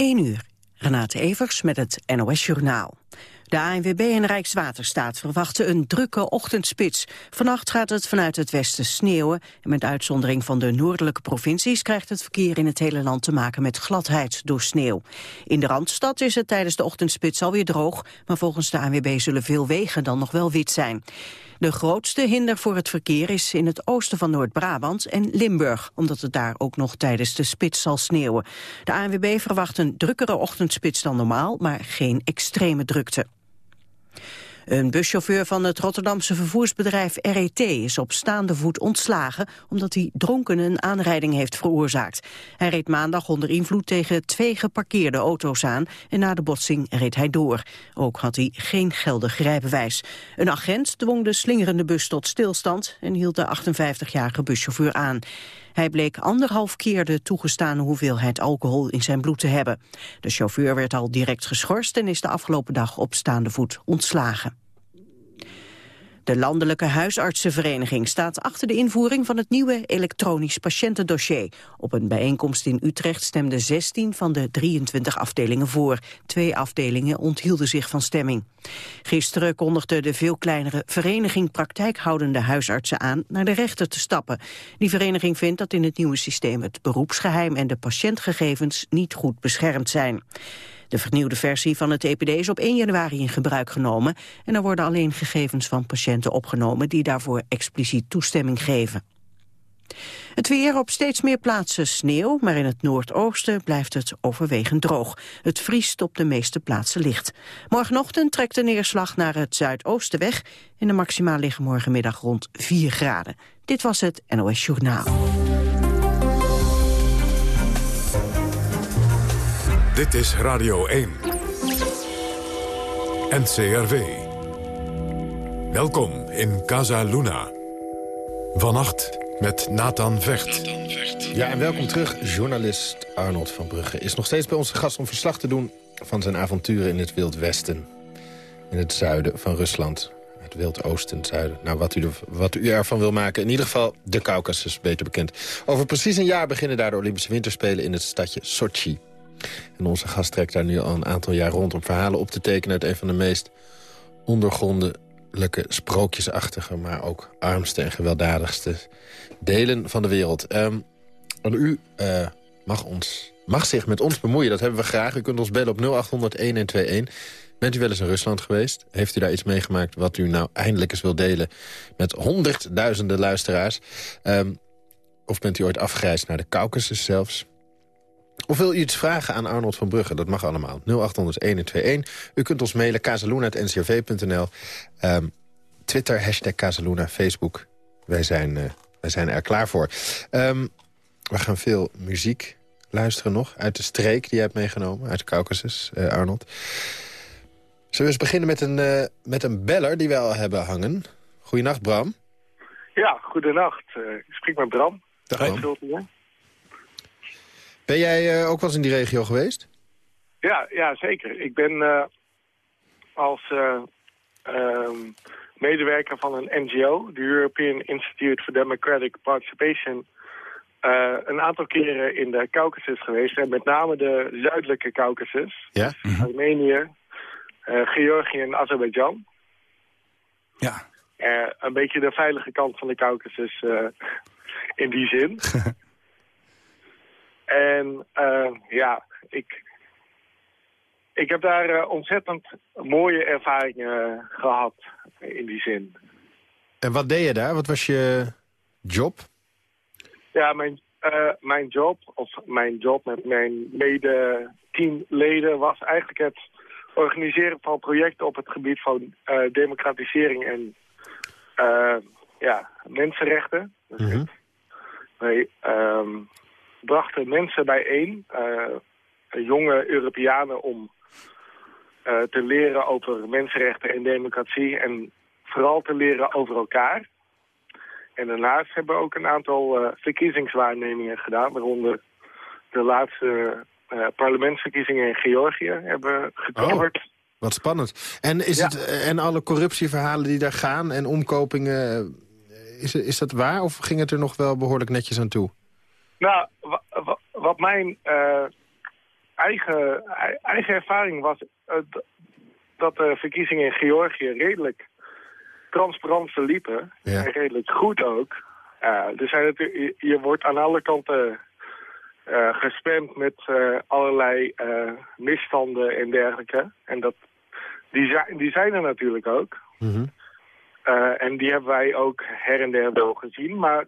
1 uur. Renate Evers met het NOS Journaal. De ANWB en Rijkswaterstaat verwachten een drukke ochtendspits. Vannacht gaat het vanuit het westen sneeuwen... en met uitzondering van de noordelijke provincies... krijgt het verkeer in het hele land te maken met gladheid door sneeuw. In de Randstad is het tijdens de ochtendspits alweer droog... maar volgens de ANWB zullen veel wegen dan nog wel wit zijn. De grootste hinder voor het verkeer is in het oosten van Noord-Brabant en Limburg, omdat het daar ook nog tijdens de spits zal sneeuwen. De ANWB verwacht een drukkere ochtendspits dan normaal, maar geen extreme drukte. Een buschauffeur van het Rotterdamse vervoersbedrijf RET is op staande voet ontslagen omdat hij dronken een aanrijding heeft veroorzaakt. Hij reed maandag onder invloed tegen twee geparkeerde auto's aan en na de botsing reed hij door. Ook had hij geen geldig rijbewijs. Een agent dwong de slingerende bus tot stilstand en hield de 58-jarige buschauffeur aan. Hij bleek anderhalf keer de toegestane hoeveelheid alcohol in zijn bloed te hebben. De chauffeur werd al direct geschorst en is de afgelopen dag op staande voet ontslagen. De Landelijke Huisartsenvereniging staat achter de invoering van het nieuwe elektronisch patiëntendossier. Op een bijeenkomst in Utrecht stemden 16 van de 23 afdelingen voor. Twee afdelingen onthielden zich van stemming. Gisteren kondigde de veel kleinere vereniging praktijkhoudende huisartsen aan naar de rechter te stappen. Die vereniging vindt dat in het nieuwe systeem het beroepsgeheim en de patiëntgegevens niet goed beschermd zijn. De vernieuwde versie van het EPD is op 1 januari in gebruik genomen... en er worden alleen gegevens van patiënten opgenomen... die daarvoor expliciet toestemming geven. Het weer op steeds meer plaatsen sneeuw, maar in het noordoosten blijft het overwegend droog. Het vriest op de meeste plaatsen licht. Morgenochtend trekt de neerslag naar het zuidoosten weg... en de maximaal liggen morgenmiddag rond 4 graden. Dit was het NOS Journaal. Dit is Radio 1. NCRV. Welkom in Casa Luna. Vannacht met Nathan Vecht. Ja, en welkom terug. Journalist Arnold van Brugge is nog steeds bij onze gast om verslag te doen... van zijn avonturen in het Wild Westen. In het zuiden van Rusland. Het Wild Oosten, zuiden. Nou, wat u, wat u ervan wil maken. In ieder geval de Caucasus, beter bekend. Over precies een jaar beginnen daar de Olympische Winterspelen... in het stadje Sochi. En onze gast trekt daar nu al een aantal jaar rond... om verhalen op te tekenen uit een van de meest ondergrondelijke, sprookjesachtige... maar ook armste en gewelddadigste delen van de wereld. Um, en u uh, mag, ons, mag zich met ons bemoeien, dat hebben we graag. U kunt ons bellen op 0800-1121. Bent u wel eens in Rusland geweest? Heeft u daar iets meegemaakt wat u nou eindelijk eens wil delen... met honderdduizenden luisteraars? Um, of bent u ooit afgereisd naar de Caucasus zelfs? Of wil u iets vragen aan Arnold van Brugge? Dat mag allemaal. 0800-1121. U kunt ons mailen kazeluna.ncrv.nl. Um, ehm, Twitter, hashtag Kazeluna, Facebook. Wij zijn, uh, wij zijn er klaar voor. Um, we gaan veel muziek luisteren nog. Uit de streek die je hebt meegenomen. Uit de Caucasus, uh, Arnold. Zullen we eens beginnen met een, uh, met een beller die we al hebben hangen. Goedenacht, Bram. Ja, goedenacht. ik spreek met Bram. Dag, Bram. Ben jij uh, ook wel eens in die regio geweest? Ja, ja zeker. Ik ben uh, als uh, um, medewerker van een NGO, de European Institute for Democratic Participation, een aantal keren in de Caucasus geweest. En met name de zuidelijke Caucasus. Ja? Dus Armenië, Georgië en Azerbeidzjan. Ja. een beetje de veilige kant van de Caucasus in die zin. En uh, ja, ik, ik heb daar uh, ontzettend mooie ervaringen gehad in die zin. En wat deed je daar? Wat was je job? Ja, mijn, uh, mijn job, of mijn job met mijn mede-teamleden... was eigenlijk het organiseren van projecten op het gebied van democratisering en ja, mensenrechten. Dus mm -hmm. wij, um, brachten mensen bijeen, uh, jonge Europeanen, om uh, te leren over mensenrechten en democratie en vooral te leren over elkaar. En daarnaast hebben we ook een aantal uh, verkiezingswaarnemingen gedaan, waaronder de laatste parlementsverkiezingen in Georgië hebben gecoverd. Oh, wat spannend. En, is het, en alle corruptieverhalen die daar gaan en omkopingen, is, is dat waar of ging het er nog wel behoorlijk netjes aan toe? Nou, wat mijn uh, eigen, eigen ervaring was dat de verkiezingen in Georgië redelijk transparant verliepen. En redelijk goed ook. dus je, je wordt aan alle kanten uh, gespamd met uh, allerlei uh, misstanden en dergelijke. En dat, die, zijn, die zijn er natuurlijk ook. Mm en die hebben wij ook her en der wel gezien. Maar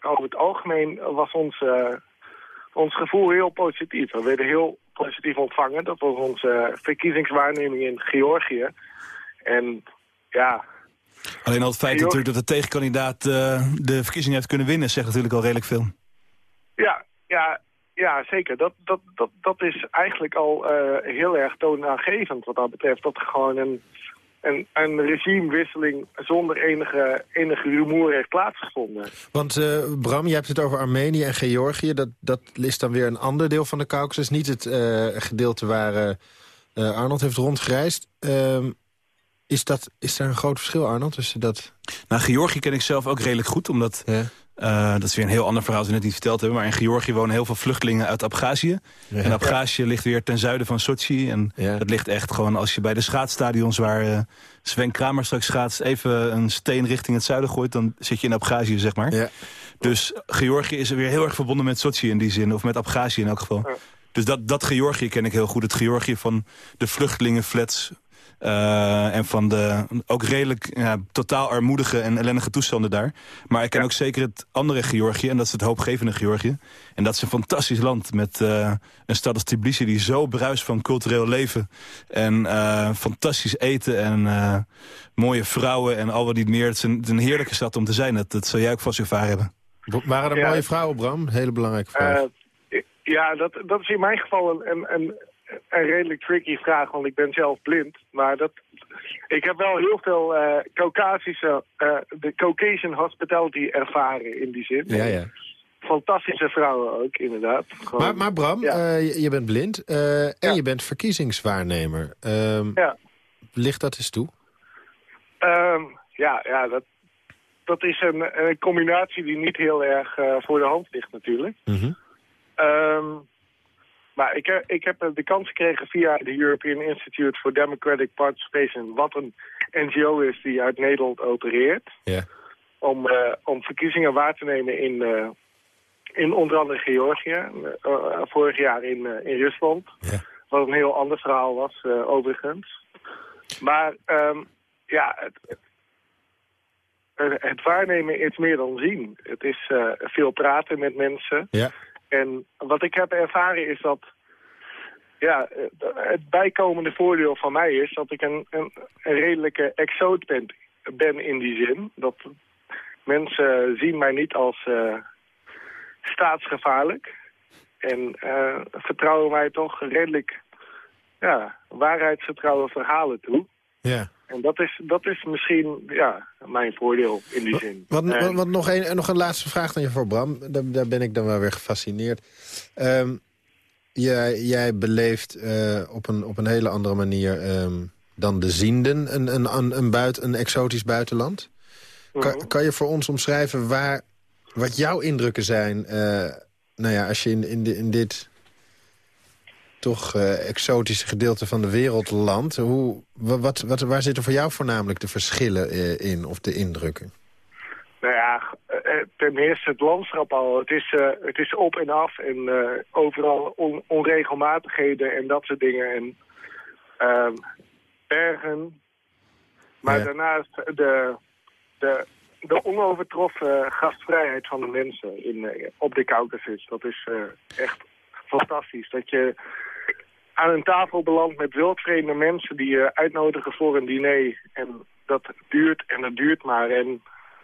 over het algemeen was ons, ons gevoel heel positief. We werden heel positief ontvangen. Dat was onze verkiezingswaarneming in Georgië. En ja... Alleen al het feit natuurlijk dat de tegenkandidaat de verkiezing heeft kunnen winnen... zegt natuurlijk al redelijk veel. Ja, ja, ja, zeker. Dat, dat, dat, dat is eigenlijk al uh, heel erg toonaangevend wat dat betreft. Dat er gewoon een, een, een regimewisseling zonder enige, enige rumoer heeft plaatsgevonden. Want uh, Bram, je hebt het over Armenië en Georgië. Dat, dat is dan weer een ander deel van de Caucasus. Niet het uh, gedeelte waar Arnold heeft rondgereisd. Ehm, is, dat, is daar een groot verschil, Arnold, tussen dat... Nou, Georgië ken ik zelf ook redelijk goed, omdat... Ja. Uh, dat is weer een heel ander verhaal, als we net niet verteld hebben. Maar in Georgië wonen heel veel vluchtelingen uit Abhazie. En Abhazie ligt weer ten zuiden van Sochi. En dat ligt echt gewoon als je bij de schaatsstadions... waar uh, Sven Kramer straks schaatst... even een steen richting het zuiden gooit... dan zit je in Abhazie, zeg maar. Dus Georgië is weer heel erg verbonden met Sochi in die zin. Of met Abhazie in elk geval. Dus dat, dat Georgië ken ik heel goed. Het Georgië van de vluchtelingenflats uh, en van de ook redelijk ja, totaal armoedige en ellendige toestanden daar. Maar ik ken ook zeker het andere Georgië. En dat is het hoopgevende Georgië. En dat is een fantastisch land met uh, een stad als Tbilisi... die zo bruist van cultureel leven. En uh, fantastisch eten en mooie vrouwen en al wat niet meer. Het is, een, een, heerlijke stad om te zijn. Dat, dat zou jij ook vast ervaren hebben. Waren er mooie vrouwen, Bram? Hele belangrijke vraag. ja, dat, dat is in mijn geval een, een een redelijk tricky vraag, want ik ben zelf blind. Maar dat, ik heb wel heel veel uh, Caucasische, uh, de Caucasian hospitality ervaren in die zin. Ja, ja. Fantastische vrouwen ook, inderdaad. maar, maar Bram, uh, je bent blind en je bent verkiezingswaarnemer. Um, ja. Ligt dat eens toe? Um, ja, ja dat, dat is een, een, combinatie die niet heel erg voor de hand ligt natuurlijk. Mm maar ik, heb, ik heb de kans gekregen via de European Institute for Democratic Participation... wat een NGO is die uit Nederland opereert... Ja. Om, uh, om verkiezingen waar te nemen in, uh, in onder andere Georgië. Uh, vorig jaar in, in Rusland. Ja. Wat een heel ander verhaal was, overigens. Maar um, ja, het, het, het, waarnemen is meer dan zien. Het is veel praten met mensen... Ja. En wat ik heb ervaren is dat... Ja, het bijkomende voordeel van mij is dat ik een, een, redelijke exoot ben, ben in die zin. Dat mensen zien mij niet als uh, staatsgevaarlijk. En uh, vertrouwen mij toch redelijk ja, waarheidsgetrouwe verhalen toe. Ja. En dat is, dat is misschien ja, mijn voordeel in die zin. Wat, wat, wat nog, een, nog een laatste vraag dan je voor Bram. Daar, daar ben ik dan wel weer gefascineerd. Um, jij, jij beleeft uh, op, een, op een hele andere manier um, dan de zienden een, een, een, een, buit, een exotisch buitenland. Kan, mhm. kan je voor ons omschrijven waar, wat jouw indrukken zijn... Uh, nou ja, als je in, in, de, in dit toch uh, exotische gedeelte van de wereld landt. Hoe, wat, wat, waar zitten voor jou voornamelijk de verschillen uh, in of de indrukken? Nou ja, uh, ten eerste het landschap al. Het is, het is op en af en overal on, onregelmatigheden en dat soort dingen. En ehm, bergen. Maar daarnaast de, de, de onovertroffen gastvrijheid van de mensen in, op de Caucasus. Dat is echt fantastisch. Dat je aan een tafel beland met wildvreemde mensen die je uitnodigen voor een diner. En dat duurt en dat duurt maar en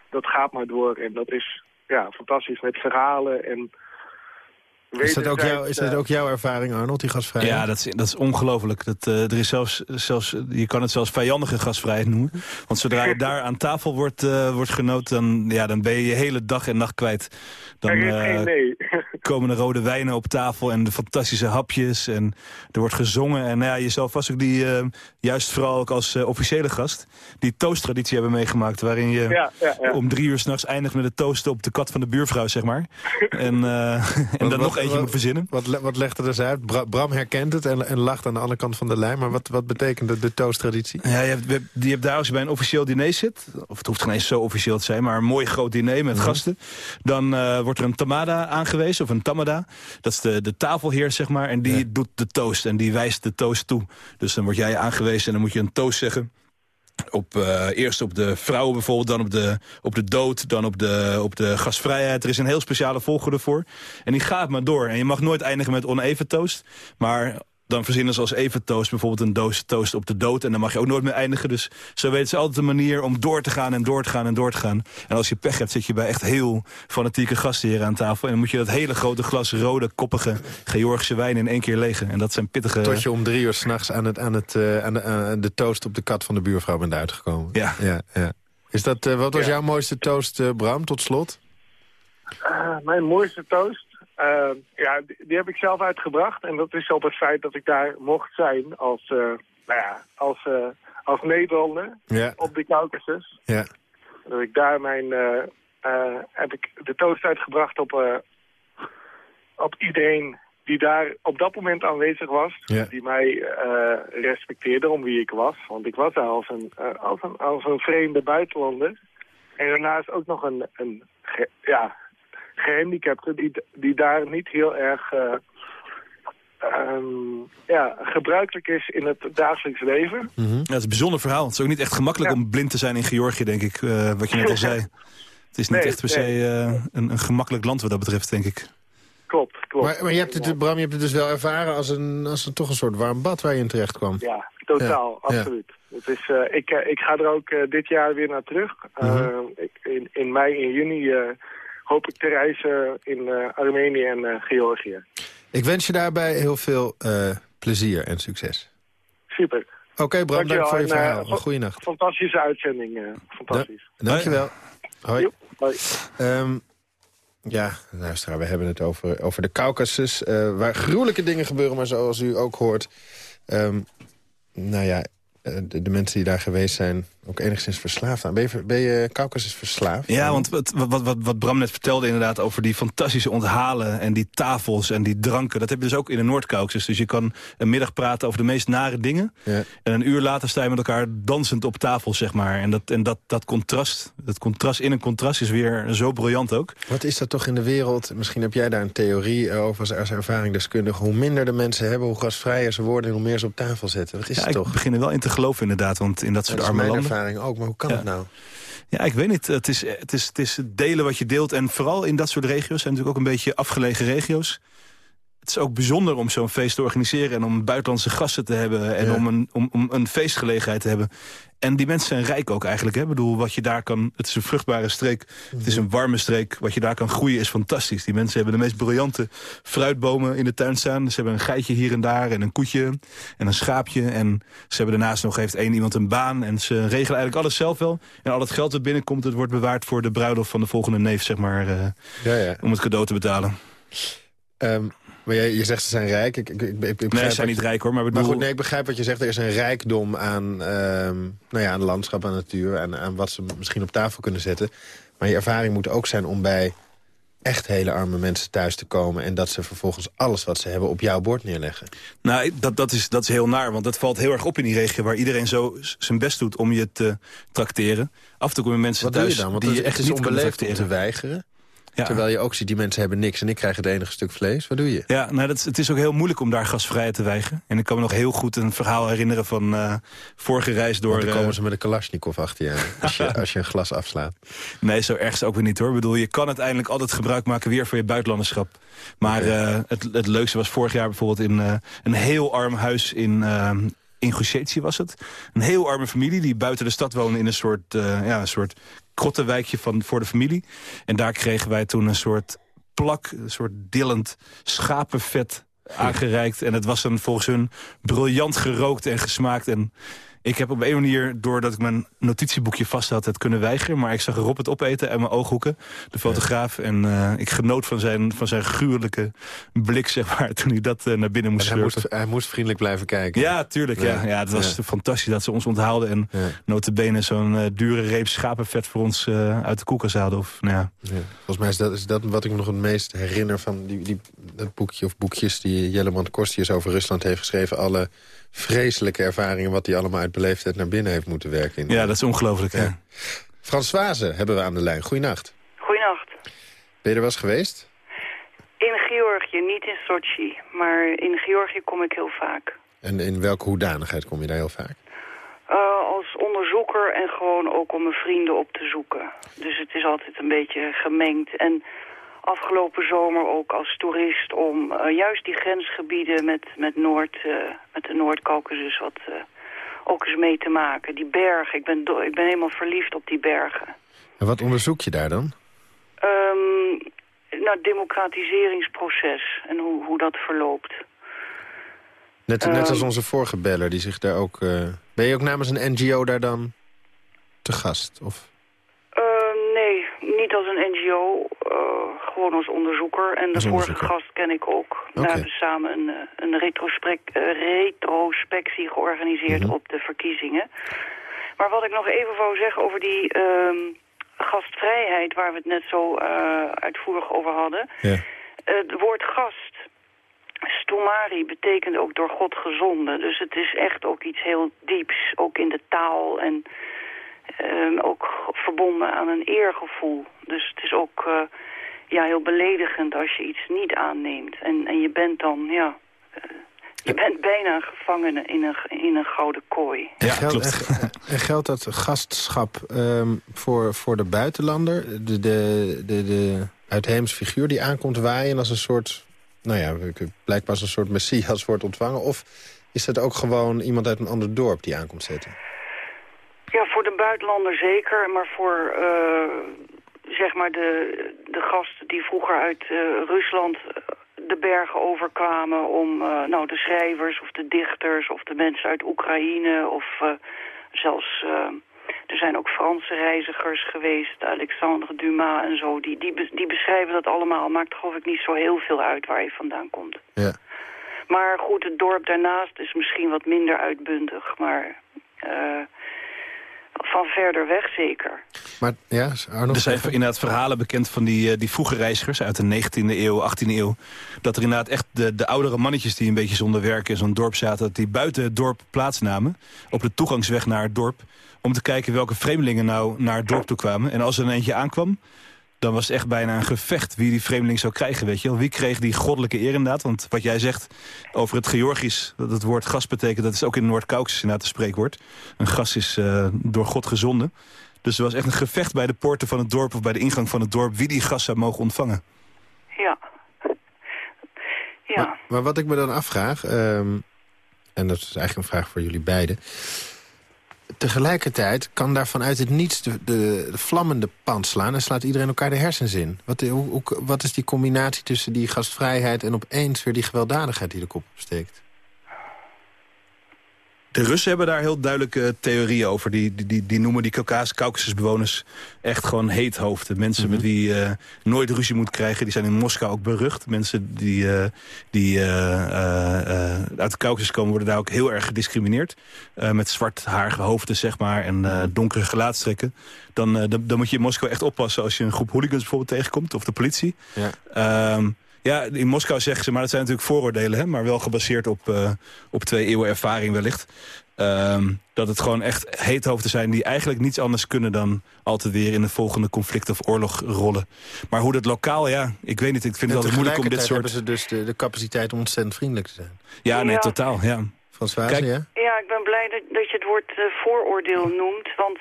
dat gaat maar door. En dat is ja, fantastisch met verhalen en... Is dat, ook jou, is dat ook jouw ervaring, Arnold, die gasvrijheid? Ja, dat is, dat is ongelooflijk. Dat, uh, er is zelfs, zelfs, je kan het zelfs vijandige gasvrijheid noemen. Want zodra je daar aan tafel wordt, uh, wordt genoten, dan, ja, dan ben je je hele dag en nacht kwijt. Dan, er is geen nee. Komen de rode wijnen op tafel en de fantastische hapjes. En er wordt gezongen. En nou ja, je zal vast ook die, uh, juist vooral ook als uh, officiële gast... die toasttraditie hebben meegemaakt. Waarin je ja, ja, ja. om drie uur s'nachts eindigt met het toosten op de kat van de buurvrouw, zeg maar. en uh, en dan nog eentje wat, moet verzinnen. Wat, wat legt er dus uit? Bram herkent het en, en lacht aan de andere kant van de lijn. Maar wat, wat betekent de, de toasttraditie? Ja, je hebt, je hebt daar als je bij een officieel diner zit... of het hoeft geen eens zo officieel te zijn... maar een mooi groot diner met gasten... dan uh, wordt er een tamada aangewezen, of een tamada. Dat is de, de tafelheer, zeg maar. En die doet de toast en die wijst de toast toe. Dus dan word jij aangewezen en dan moet je een toast zeggen... Op, uh, eerst op de vrouwen bijvoorbeeld, dan op de, op de dood, dan op de, op de gastvrijheid. Er is een heel speciale volgorde voor. En die gaat maar door. En je mag nooit eindigen met oneven toast. Maar dan verzinnen ze als even toast bijvoorbeeld een doos toast op de dood. En dan mag je ook nooit meer eindigen. Dus zo weten ze altijd een manier om door te gaan en door te gaan en door te gaan. En als je pech hebt zit je bij echt heel fanatieke gasten hier aan tafel. En dan moet je dat hele grote glas rode, koppige Georgische wijn in één keer legen. En dat zijn pittige... Tot je om drie uur s'nachts aan, het, aan, het, uh, aan, de, aan de toast op de kat van de buurvrouw bent uitgekomen. Ja. ja, ja. Is dat, uh, wat was ja. jouw mooiste toast, uh, Bram, tot slot? mijn mooiste toast? Uh, ja, die, die, heb ik zelf uitgebracht. En dat is op het feit dat ik daar mocht zijn als, uh, nou ja, als, uh, als Nederlander ja. op de Caucasus. Ja. Dat ik daar mijn, heb ik de toast uitgebracht op, op iedereen die daar op dat moment aanwezig was. Ja. Die mij respecteerde om wie ik was. Want ik was daar als een, als een, als een vreemde buitenlander. En daarnaast ook nog een, een ja, gehandicapten die, die daar niet heel erg uh, um, ja, gebruikelijk is in het dagelijks leven. Mm -hmm. ja, het is een bijzonder verhaal. Het is ook niet echt gemakkelijk ja. om blind te zijn in Georgië, denk ik. Uh, wat je net al zei. Het is niet nee, echt per se nee. uh, een, een, gemakkelijk land wat dat betreft, denk ik. Klopt, klopt. Maar, maar je hebt het, Bram, je hebt het dus wel ervaren als een, als een toch een soort warm bad waar je in terecht kwam. Ja, totaal, ja. absoluut. Het is, uh, ik, ik ga er ook uh, dit jaar weer naar terug. Mm -hmm. ik, in, in mei en juni hoop ik te reizen in uh, Armenië en uh, Georgië. Ik wens je daarbij heel veel uh, plezier en succes. Super. Oké okay, Bram, dank voor je verhaal. En, Goeienacht. Fantastische uitzending. fantastisch. Da dankjewel. Hoi. Jo, hoi. Um, ja, luisteraar, we hebben het over, over de Caucasus. waar gruwelijke dingen gebeuren, maar zoals u ook hoort... Um, nou ja, de, de, mensen die daar geweest zijn ook enigszins verslaafd aan. Ben je, ben je Caucasus verslaafd? Ja, want wat, wat, wat, wat Bram net vertelde inderdaad over die fantastische onthalen... en die tafels en die dranken, dat heb je dus ook in de Noord-Caucasus. Dus je kan een middag praten over de meest nare dingen... Ja. en een uur later sta je met elkaar dansend op tafel, zeg maar. En dat, en dat, dat contrast, dat contrast in een contrast is weer zo briljant ook. Wat is dat toch in de wereld? Misschien heb jij daar een theorie over als, ervaringsdeskundige. Hoe minder de mensen hebben, hoe gasvrijer ze worden... en hoe meer ze op tafel zetten. Wat is ja, het toch? ik begin er wel in te geloven inderdaad, want in dat soort dat arme landen... ervaring ook, maar hoe kan Ja. het nou? Ja, ik weet niet. Het is, het, is, het is delen wat je deelt. En vooral in dat soort regio's, zijn natuurlijk ook een beetje afgelegen regio's. Het is ook bijzonder om zo'n feest te organiseren... en om buitenlandse gasten te hebben en Ja. om, een, om, om een feestgelegenheid te hebben. En die mensen zijn rijk ook eigenlijk. Hè? Ik bedoel, wat je daar kan... Het is een vruchtbare streek. Het is een warme streek. Wat je daar kan groeien is fantastisch. Die mensen hebben de meest briljante fruitbomen in de tuin staan. Ze hebben een geitje hier en daar en een koetje en een schaapje. En ze hebben daarnaast nog, heeft één iemand een baan. En ze regelen eigenlijk alles zelf wel. En al het geld dat binnenkomt, het wordt bewaard voor de bruiloft van de volgende neef, zeg maar. eh, Ja, ja. om het cadeau te betalen. Ehm, maar jij, je zegt ze zijn rijk. Ik, ik, ik, ik Nee, ze zijn niet rijk hoor, maar ik Maar bedoel... goed, nee, ik begrijp wat je zegt. Er is een rijkdom aan, ehm, nou ja, aan landschap, aan natuur... en aan wat ze misschien op tafel kunnen zetten. Maar je ervaring moet ook zijn om bij echt hele arme mensen thuis te komen... en dat ze vervolgens alles wat ze hebben op jouw bord neerleggen. Nou, dat, dat, is, dat is heel naar, want dat valt heel erg op in die regio... waar iedereen zo zijn best doet om je te trakteren. Af en toe komen mensen Wat doe thuis je dan? Want die je echt niet kunnen om te weigeren. Ja. Terwijl je ook ziet, die mensen hebben niks... en ik krijg het enige stuk vlees. Wat doe je? Ja, nou, dat het is ook heel moeilijk om daar gasvrijheid te weigeren. En ik kan me nog heel goed een verhaal herinneren van eh, vorige reis door... Want dan eh, komen ze met een kalasjnikov achter je als je, als je een glas afslaat. Nee, zo erg is ook weer niet hoor. Ik bedoel, je kan uiteindelijk altijd gebruik maken weer van je buitenlanderschap. Maar eh, het, het leukste was vorig jaar bijvoorbeeld in een heel arm huis in... eh in Gushetië was het. Een heel arme familie die buiten de stad woonde in een soort, eh, ja, een soort krottenwijkje van, voor de familie. En daar kregen wij toen een soort plak, een soort dillend schapenvet aangereikt. En het was dan volgens hun briljant gerookt en gesmaakt. En Ik heb op een manier, doordat ik mijn notitieboekje vast had, het kunnen weigeren. Maar ik zag Rob het opeten uit mijn ooghoeken, de fotograaf. En uh, ik genoot van zijn, van zijn gruwelijke blik, zeg maar, toen hij dat uh, naar binnen moest hij moest, hij moest, vriendelijk blijven kijken. Ja, tuurlijk. Ja. Ja, het was fantastisch dat ze ons onthaalden. En ja. notabene zo'n uh, dure reep schapenvet voor ons uit de koelkast hadden. Of, nou ja. Volgens mij is dat, is dat wat ik me nog het meest herinner van die, die, dat boekje of boekjes... die Jelleman Kostius over Rusland heeft geschreven. Alle vreselijke ervaringen wat hij allemaal uit beleefdheid naar binnen heeft moeten werken. Ja, dat is ongelooflijk. Ja. Françoise hebben we aan de lijn. Goeienacht. Goeienacht. Ben je er wel eens geweest? In Georgië, niet in Sochi. Maar in Georgië kom ik heel vaak. En in welke hoedanigheid kom je daar heel vaak? Uh, als onderzoeker en gewoon ook om mijn vrienden op te zoeken. Dus het is altijd een beetje gemengd. En afgelopen zomer ook als toerist om uh, juist die grensgebieden met, met, Noord, uh, met de Noord-Caucasus wat uh, ook eens mee te maken. Die bergen, ik ben, ik ben helemaal verliefd op die bergen. En wat onderzoek je daar dan? Um, nou, democratiseringsproces en hoe, hoe dat verloopt. Net, um, net als onze vorige beller, die zich daar ook... ben je ook namens een NGO daar dan te gast? Of? nee, niet als een NGO gewoon als onderzoeker. En de vorige gast ken ik ook. Okay. We hebben samen een, eh, een retrospectie georganiseerd mm -hmm. op de verkiezingen. Maar wat ik nog even wou zeggen over die uh, gastvrijheid... waar we het net zo uh, uitvoerig over hadden. Ja. Uh, het woord gast, stomari, betekent ook door God gezonden. Dus het is echt ook iets heel dieps, ook in de taal... en uh, ook verbonden aan een eergevoel. Dus het is ook ja, heel beledigend als je iets niet aanneemt. En, en je bent dan, ja... Uh, je bent bijna een gevangene in een, in een gouden kooi. Ja, geldt, en, geldt dat gastschap um, voor, voor de buitenlander? De, de, de, de uitheemse figuur die aankomt waaien als een soort... nou ja, blijkbaar als een soort messias wordt ontvangen? Of is dat ook gewoon iemand uit een ander dorp die aankomt zetten? Ja, voor de buitenlander zeker. Maar voor uh, zeg maar de, de gasten die vroeger uit uh, Rusland de bergen overkwamen om uh, nou, de schrijvers of de dichters of de mensen uit Oekraïne of uh, zelfs... er zijn ook Franse reizigers geweest, Alexandre Dumas en zo. Die, die, die beschrijven dat allemaal. Maakt geloof ik niet zo heel veel uit waar je vandaan komt. Ja. Maar goed, het dorp daarnaast is misschien wat minder uitbundig. Maar van verder weg zeker. Maar ja, Arno, er zijn inderdaad verhalen bekend van die, uh, die vroege reizigers uit de 19e eeuw, 18e eeuw. Dat er inderdaad echt de, de oudere mannetjes die een beetje zonder werk in zo'n dorp zaten... dat die buiten het dorp plaatsnamen, op de toegangsweg naar het dorp... om te kijken welke vreemdelingen nou naar het dorp toe kwamen. En als er een eentje aankwam, dan was het echt bijna een gevecht wie die vreemdeling zou krijgen. Weet je wel. Wie kreeg die goddelijke eer inderdaad? Want wat jij zegt over het Georgisch, dat het woord gas betekent... dat is ook in Noord-Caucasus inderdaad een spreekwoord. Een gas is uh, door God gezonden. Dus er was echt een gevecht bij de poorten van het dorp... of bij de ingang van het dorp wie die gas zou mogen ontvangen. Ja. ja. Maar, maar wat ik me dan afvraag... Um, en dat is eigenlijk een vraag voor jullie beiden tegelijkertijd kan daar vanuit het niets de, de, de, vlammende pand slaan... en slaat iedereen elkaar de hersens in. Wat, hoe, wat is die combinatie tussen die gastvrijheid... en opeens weer die gewelddadigheid die de kop opsteekt? De Russen hebben daar heel duidelijke theorieën over. Die, die, die noemen die Caucasusbewoners echt gewoon heethoofden. Mensen mm -hmm. met wie je uh, nooit ruzie moet krijgen. Die zijn in Moskou ook berucht. Mensen die, uh, die uh, uit de Caucasus komen worden daar ook heel erg gediscrimineerd. met zwartharige hoofden zeg maar en donkere gelaatstrekken. Dan, dan, dan, moet je in Moskou echt oppassen als je een groep hooligans bijvoorbeeld tegenkomt. Of de politie. Ja. Um, ja, in Moskou zeggen ze, maar dat zijn natuurlijk vooroordelen... Hè, maar wel gebaseerd op, uh, op twee eeuwen ervaring wellicht. Um, dat het gewoon echt heethoofden zijn die eigenlijk niets anders kunnen... dan altijd weer in een volgende conflict of oorlog rollen. Maar hoe dat lokaal, ja, ik weet niet. Ik vind het altijd moeilijk om dit soort... hebben ze dus de, de capaciteit om ontzettend vriendelijk te zijn. Ja, nee, ja. totaal, ja. François, Kijk, ja? Ja, ik ben blij dat, dat je het woord uh, vooroordeel noemt. Want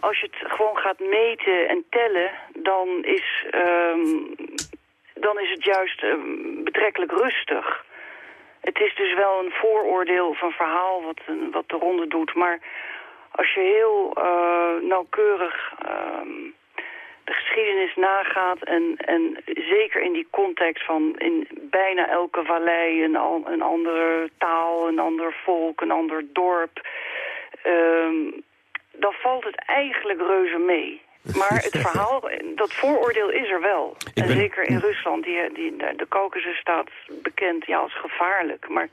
als je het gewoon gaat meten en tellen... dan is um, dan is het juist uh, betrekkelijk rustig. Het is dus wel een vooroordeel of een verhaal wat, wat de ronde doet. Maar als je heel uh, nauwkeurig uh, de geschiedenis nagaat... En, en zeker in die context van in bijna elke vallei een, een andere taal, een ander volk, een ander dorp... Um, dan valt het eigenlijk reuze mee. Maar het verhaal, dat vooroordeel is er wel. En zeker in Rusland, die, die, de Caucasus staat bekend ja, als gevaarlijk. Maar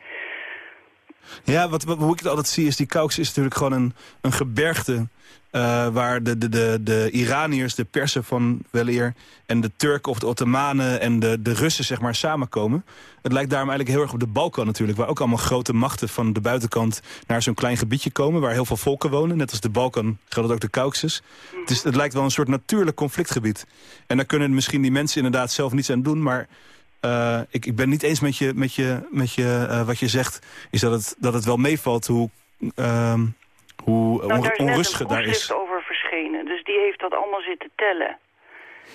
ja, wat, wat, hoe ik het altijd zie is, die Caucasus is natuurlijk gewoon een, een gebergte... Uh, waar de, de, de, de Iraniërs, de Persen van weleer... en de Turken of de Ottomanen en de, de Russen zeg maar samenkomen. Het lijkt daarom eigenlijk heel erg op de Balkan natuurlijk... waar ook allemaal grote machten van de buitenkant naar zo'n klein gebiedje komen... waar heel veel volken wonen. Net als de Balkan geldt ook de Caucasus. Het, is, het lijkt wel een soort natuurlijk conflictgebied. En daar kunnen misschien die mensen inderdaad zelf niets aan doen... maar uh, ik, ik ben niet eens met, je, met, je, met je, uh, wat je zegt... is dat het, dat het wel meevalt hoe, uh, hoe nou, on, onrustig daar is. over verschenen. Dus die heeft dat allemaal zitten tellen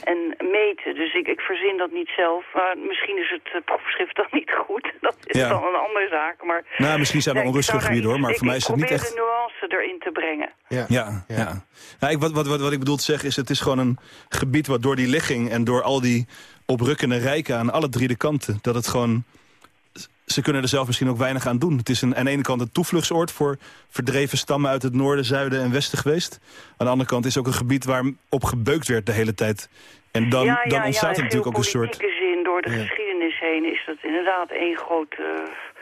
en meten. Dus ik, ik verzin dat niet zelf. Maar misschien is het uh, proefschrift dan niet goed. Dat is dan een andere zaak. Maar, nou, misschien zijn er onrustige gebieden hoor, maar voor mij is het niet echt... Ik probeer de nuance erin te brengen. Ja, ja. ja. Nou, ik, wat, wat, wat, wat ik bedoel te zeggen is, het is gewoon een gebied... wat door die ligging en door al die oprukkende rijken aan alle drie de kanten... dat het gewoon ze kunnen er zelf misschien ook weinig aan doen. Het is een, aan de ene kant een toevluchtsoord voor verdreven stammen uit het noorden, zuiden en westen geweest. Aan de andere kant is het ook een gebied waar op gebeukt werd de hele tijd. En dan, ja, dan ontstaat er natuurlijk ook een soort... zin, door de geschiedenis heen is dat inderdaad één groot...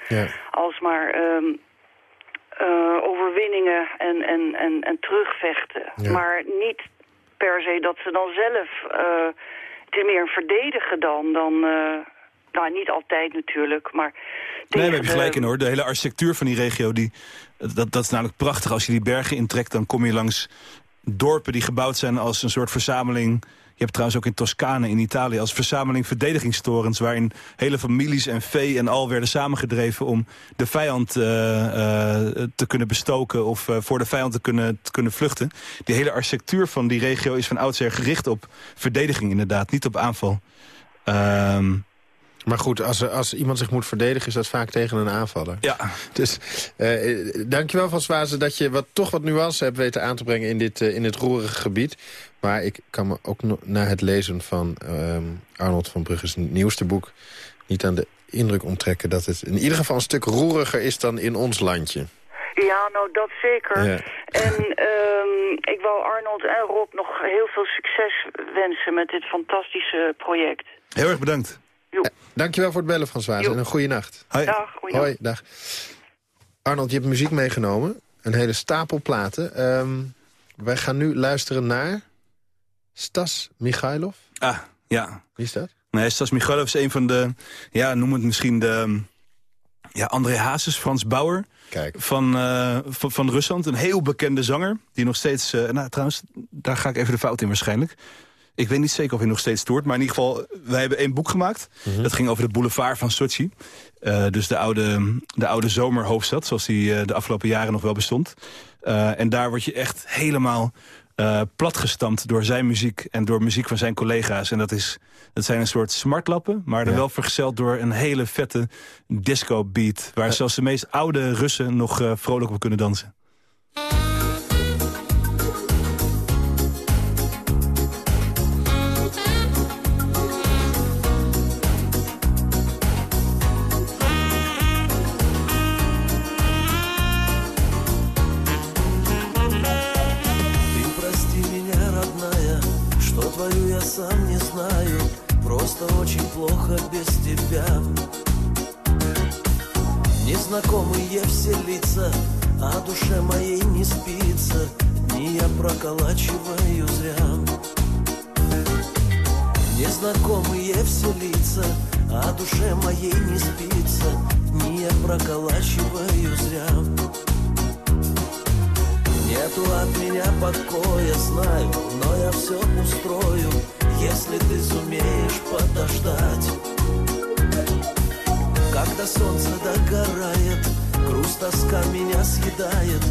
Uh, alsmaar um, uh, overwinningen en, en, en, en terugvechten. Maar niet per se dat ze dan zelf... Uh, het is meer verdedigen dan... dan nou, niet altijd natuurlijk, maar... Nee, daar heb je gelijk in hoor. De hele architectuur van die regio, die, dat, dat is namelijk prachtig. Als je die bergen intrekt, dan kom je langs dorpen die gebouwd zijn als een soort verzameling... Je hebt trouwens ook in Toscane in Italië als verzameling verdedigingstorens... waarin hele families en vee en al werden samengedreven... om de vijand uh, uh, te kunnen bestoken of uh, voor de vijand te kunnen, te kunnen vluchten. Die hele architectuur van die regio is van oudsher gericht op verdediging inderdaad, niet op aanval. Ehm maar goed, als, als iemand zich moet verdedigen... is dat vaak tegen een aanvaller. Ja. Dus uh, dankjewel Van Zwazen dat je wat, toch wat nuance hebt weten aan te brengen... in dit, uh, in dit roerige gebied. Maar ik kan me ook na het lezen van uh, Arnold van Brugge's nieuwste boek... niet aan de indruk onttrekken dat het in ieder geval een stuk roeriger is dan in ons landje. Ja, nou dat zeker. En um, ik wou Arnold en Rob nog heel veel succes wensen met dit fantastische project. Heel erg bedankt. Jo. dankjewel voor het bellen, François. En een goede nacht. Hoi. Dag, Hoi, dag. Arnold, je hebt muziek meegenomen. Een hele stapel platen. Um, wij gaan nu luisteren naar Stas Michailov. Ah, ja. Wie is dat? Nee, Stas Michailov is een van de, ja, noem het misschien de... Ja, André Hazes, Frans Bauer Kijk. Van, uh, van, van, Rusland. Een heel bekende zanger. Die nog steeds... Uh, nou, trouwens, daar ga ik even de fout in waarschijnlijk. Ik weet niet zeker of hij nog steeds toert. Maar in ieder geval, wij hebben één boek gemaakt. Mhm. Dat ging over de boulevard van Sochi. Uh, dus de oude, de oude zomerhoofdstad, zoals die uh, de afgelopen jaren nog wel bestond. Uh, en daar word je echt helemaal platgestampt door zijn muziek... en door muziek van zijn collega's. En dat, is, dat zijn een soort smartlappen, maar dan wel vergezeld door een hele vette disco-beat... waar zelfs de meest oude Russen nog vrolijk op kunnen dansen. А душе моей не спится, не я проколачиваю зря. Незнакомые все лица, а душе моей не спится, не я проколачиваю зря. Нету от меня покоя, знаю, но я все устрою, если ты сумеешь подождать. Когда солнце догорает, грусть тоска меня съедает,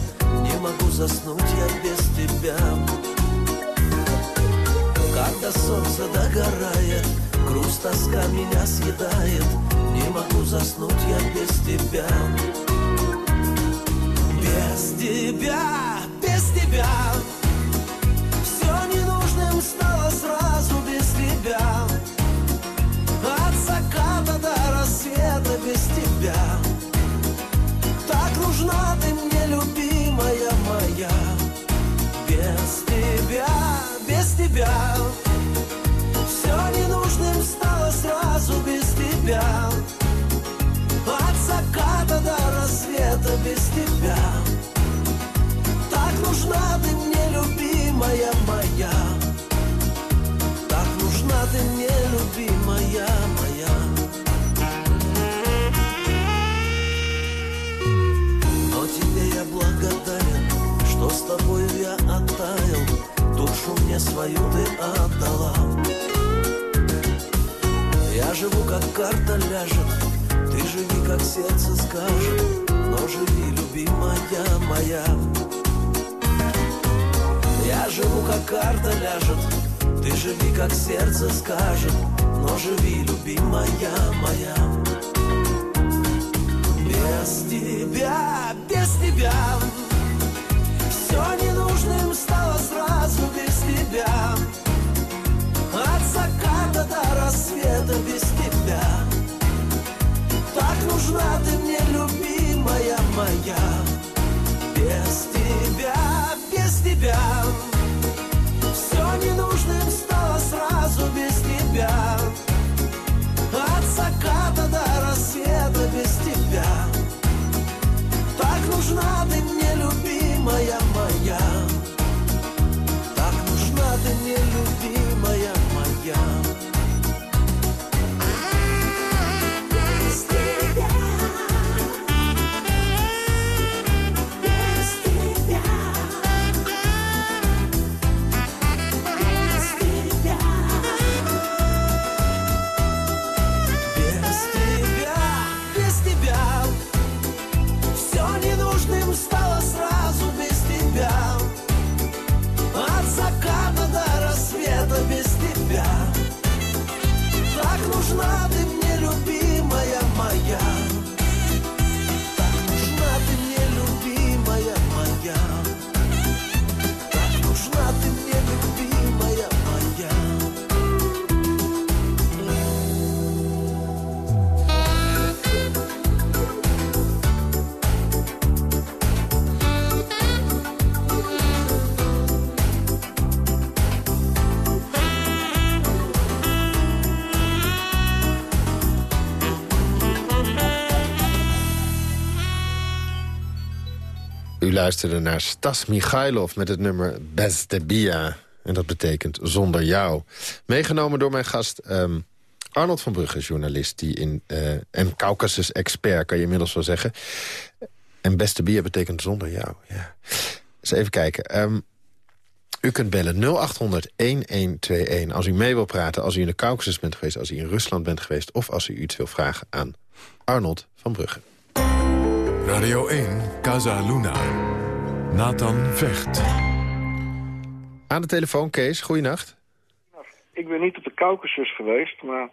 Не могу заснуть я без тебя. Когда солнце догорает, грусть тоска меня съедает, Не могу заснуть я без тебя. Без тебя, без тебя, Все ненужным стало luisterde naar Stas Michailov met het nummer Beste Bia. En dat betekent zonder jou. Meegenomen door mijn gast ehm, Arnold van Brugge, journalist... Die in, eh, en Caucasus-expert, kan je inmiddels wel zeggen. En Beste Bia betekent zonder jou. Ja. Eens even kijken. Ehm, u kunt bellen 0800-1121 als u mee wil praten... als u in de Caucasus bent geweest, als u in Rusland bent geweest... of als u iets wil vragen aan Arnold van Brugge. Radio 1, Casa Luna. Nathan Vecht. Aan de telefoon, Kees. Goeienacht. Ik ben niet op de Caucasus geweest, maar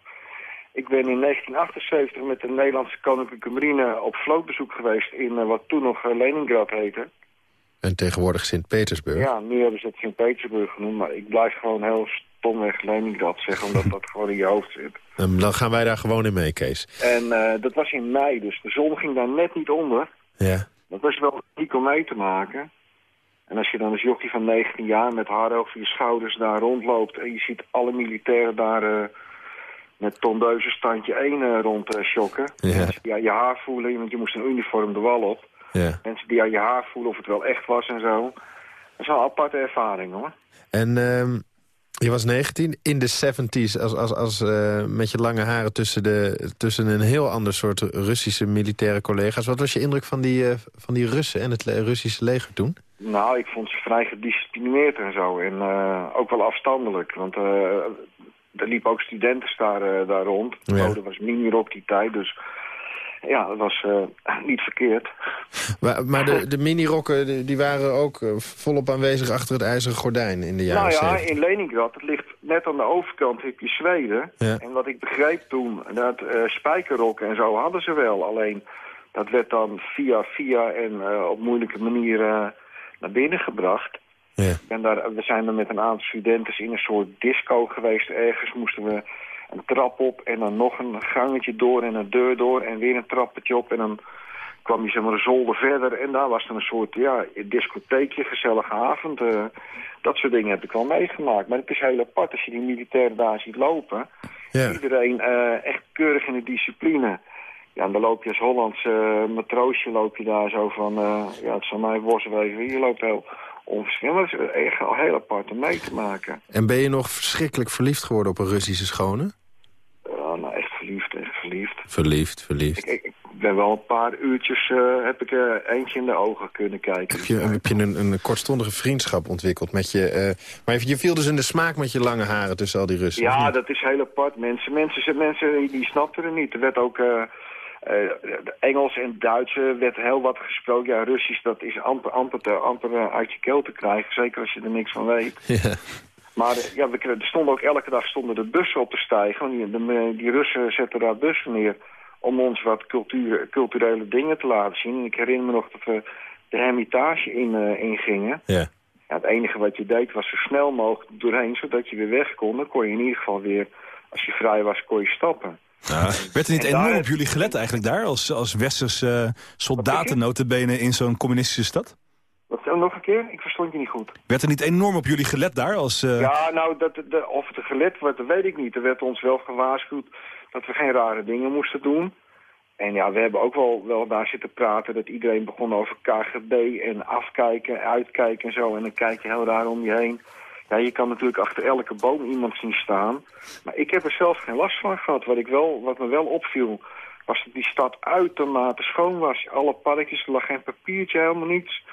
ik ben in 1978 met de Nederlandse Koninklijke Marine op vlootbezoek geweest in eh, wat toen nog eh, Leningrad heette. En tegenwoordig Sint-Petersburg. Ja, nu hebben ze het Sint-Petersburg genoemd, maar ik blijf gewoon heel stomweg Leningrad zeggen, omdat dat gewoon in je hoofd zit. Ehm, dan gaan wij daar gewoon in mee, Kees. En eh, dat was in mei, dus de zon ging daar net niet onder. Ja. Dat was wel uniek om mee te maken. En als je dan als jochie van 19 jaar met haar over je schouders daar rondloopt... en je ziet alle militairen daar eh, met tondeuze standje 1 uh, rond uh, shocken. Ja. Mensen die aan je haar voelen, want je moest een uniform de wal op. ja. Mensen die aan je haar voelen of het wel echt was en zo. Dat is wel een aparte ervaring hoor. En ehm, je was 19 in de 70s, als, als, als, eh, met je lange haren tussen, de, tussen een heel ander soort Russische militaire collega's. Wat was je indruk van die, eh, van die Russen en het le- Russische leger toen? Nou, ik vond ze vrij gedisciplineerd en zo. En eh, ook wel afstandelijk. Want eh, er liepen ook studenten daar, daar rond. Ja. Oh, dat was mini-rock die tijd, dus ja, dat was eh, niet verkeerd. Maar, maar de, de mini-rokken die- waren ook eh, volop aanwezig achter het ijzeren gordijn in de jaren nou ja, 70. in Leningrad, het ligt net aan de overkant, heb je Zweden. Ja. En wat ik begreep toen, dat eh spijkerrokken en zo hadden ze wel. Alleen, dat werd dan via via en op moeilijke manier eh, naar binnen gebracht. Ja. En daar, we zijn er met een aantal studenten in een soort disco geweest. Ergens moesten we een trap op en dan nog een gangetje door en een deur door en weer een trappetje op. En dan kwam je zeg maar een zolder verder en daar was dan een soort ja, discotheekje, gezellige avond. eh, dat soort dingen heb ik wel meegemaakt. Maar het is heel apart als je die militairen daar ziet lopen. Ja. Iedereen eh, echt keurig in de discipline. Ja, en dan loop je als Hollandse eh, matroosje loop je daar zo van... ja, het zal mij worst wezen. Je loopt heel Dat is echt al heel apart om mee te maken. En ben je nog verschrikkelijk verliefd geworden op een Russische schone? Ja, nou, echt verliefd, echt verliefd. Verliefd, verliefd. Ik, ik, ben wel een paar uurtjes, uh, heb ik uh, eentje in de ogen kunnen kijken. Heb je, heb je een, een kortstondige vriendschap ontwikkeld met je... Uh, maar je viel dus in de smaak met je lange haren tussen al die Russen? Ja, dat is heel apart. Mensen, mensen, mensen die snapten er niet. Er werd ook... Engels en Duits werd heel wat gesproken. Ja, Russisch, dat is amper, amper, te, amper uit je keel te krijgen. Zeker als je er niks van weet. Ja. Maar ja, we, er stonden ook elke dag stonden de bussen op te stijgen. Die, de, die Russen zetten daar bussen neer om ons wat cultuur, culturele dingen te laten zien. En ik herinner me nog dat we de hermitage in, uh, ingingen. Ja. ja. Het enige wat je deed was zo snel mogelijk doorheen, zodat je weer weg kon. Dan kon je in ieder geval weer, als je vrij was, kon je stappen. Ja. Werd er niet enorm op jullie gelet eigenlijk daar, als, als westerse uh, soldaten notabene in zo'n communistische stad? Wat, nog een keer? Ik verstond je niet goed. Werd er niet enorm op jullie gelet daar? Als, uh... Ja, nou, dat, de, of het gelet wordt, dat weet ik niet. Er werd ons wel gewaarschuwd dat we geen rare dingen moesten doen. En ja, we hebben ook wel, wel daar zitten praten dat iedereen begon over KGB en afkijken, uitkijken en zo. En dan kijk je heel raar om je heen. Ja, je kan natuurlijk achter elke boom iemand zien staan. Maar ik heb er zelf geen last van gehad. Wat, ik wel, wat me wel opviel, was dat die stad uitermate schoon was. Alle parkjes, er lag geen papiertje, helemaal niets.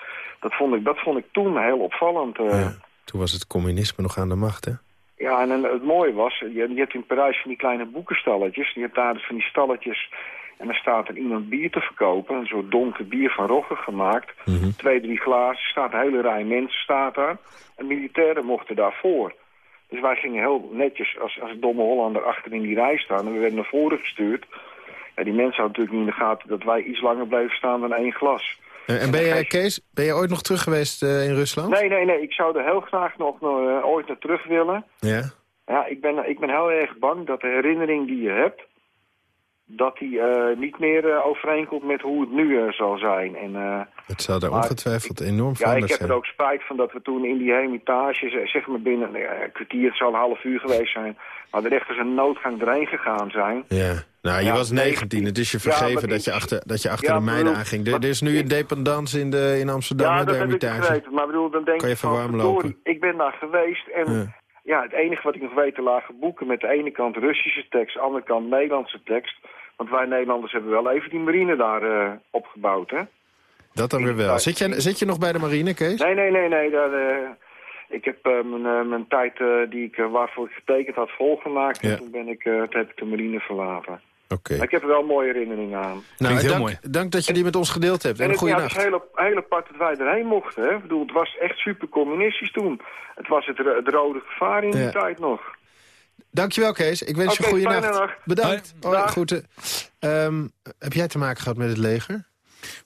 Dat vond ik, dat vond ik toen heel opvallend. Uh. toen was het communisme nog aan de macht, hè? Ja, en, het mooie was, je, je, hebt in Parijs van die kleine boekenstalletjes. Je hebt daar dus van die stalletjes en dan staat er iemand bier te verkopen. Een soort donker bier van Rogge gemaakt. Mhm. Twee, drie glazen. staat een hele rij mensen staat daar. En militairen mochten daarvoor. Dus wij gingen heel netjes als, als domme Hollander achter in die rij staan. En we werden naar voren gestuurd. Ja, die mensen hadden natuurlijk niet in de gaten dat wij iets langer bleven staan dan één glas. En, en ben jij, Kees, ben je ooit nog terug geweest uh, in Rusland? Nee, nee, nee. Ik zou er heel graag nog uh, ooit naar terug willen. Ja? Ja, ik ben, ik ben heel erg bang dat de herinnering die je hebt... dat die uh, niet meer uh, overeenkomt met hoe het nu uh, zal zijn. En, het zou daar ongetwijfeld ik, enorm veranderd zijn. Ja, ik heb er ook spijt van dat we toen in die hermitage... zeg maar binnen een kwartier, het zal een half uur geweest zijn... maar echt als een noodgang erheen gegaan zijn. Ja. Nou, je was 19. Het is je vergeven dat, je achter, dat je achter de meiden aanging. Er, is nu een dependance in, de, in Amsterdam, ja, dat heb ik begrepen. Maar bedoel, dan denk kan je van, warm lopen. ik ben daar geweest en ja. het enige wat ik nog weet te lagen boeken... met de ene kant Russische tekst, de andere kant Nederlandse tekst. Want wij Nederlanders hebben wel even die marine daar uh, opgebouwd, hè? Dat dan weer wel. Zit je, zit je nog bij de marine, Kees? Nee, nee, nee, nee. Daar, uh, ik heb uh, mijn, mijn tijd die ik, waarvoor ik getekend had volgemaakt. En toen ben ik, toen heb ik de marine verlaten. Okay. ik heb er wel mooie herinneringen aan. Nou, heel dank, mooi. dank dat je die met ons gedeeld hebt. En, en een goede nacht. Het is heel, heel apart dat wij erheen mochten. Hè. Ik bedoel, het was echt super communistisch toen. Het was het, het rode gevaar in die tijd nog. Dankjewel, Kees. Ik wens okay, je een goede nacht. nacht. Bedankt. Hoi. Hoi, groeten. Um, heb jij te maken gehad met het leger?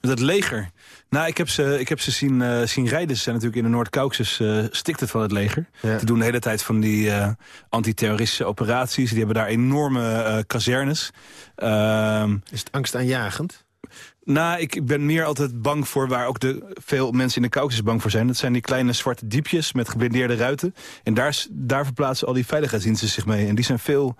Met het leger? Nou, ik heb ze, ik heb ze zien, uh, zien rijden. Ze zijn natuurlijk in de Noord-Caucasus uh, stikt het van het leger. Ja. Ze doen de hele tijd van die uh, antiterroristische operaties. Die hebben daar enorme kazernes. Ehm, Is het angstaanjagend? Nou, ik ben meer altijd bang voor waar ook de, veel mensen in de Caucasus bang voor zijn. Dat zijn die kleine zwarte diepjes met geblindeerde ruiten. En daar, daar verplaatsen al die veiligheidsdiensten zich mee. En die zijn veel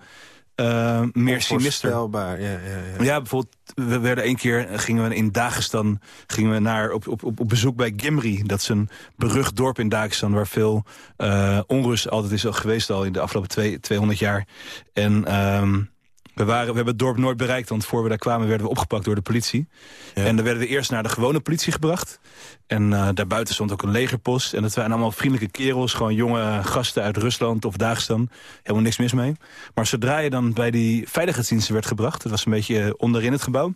uh, meer sinister. Ja, ja, ja. ja, bijvoorbeeld, we werden een keer, gingen we in Dagestan, gingen we naar, op, op, op bezoek bij Gimri. Dat is een berucht dorp in Dagestan waar veel uh, onrust altijd is al geweest al in de afgelopen twee, 200 jaar. En... Um, we, waren, we hebben het dorp nooit bereikt, want voor we daar kwamen werden we opgepakt door de politie. En dan werden we eerst naar de gewone politie gebracht. En uh, daarbuiten stond ook een legerpost. En dat waren allemaal vriendelijke kerels, gewoon jonge gasten uit Rusland of Dagestan. Helemaal niks mis mee. Maar zodra je dan bij die veiligheidsdiensten werd gebracht, dat was een beetje onderin het gebouw...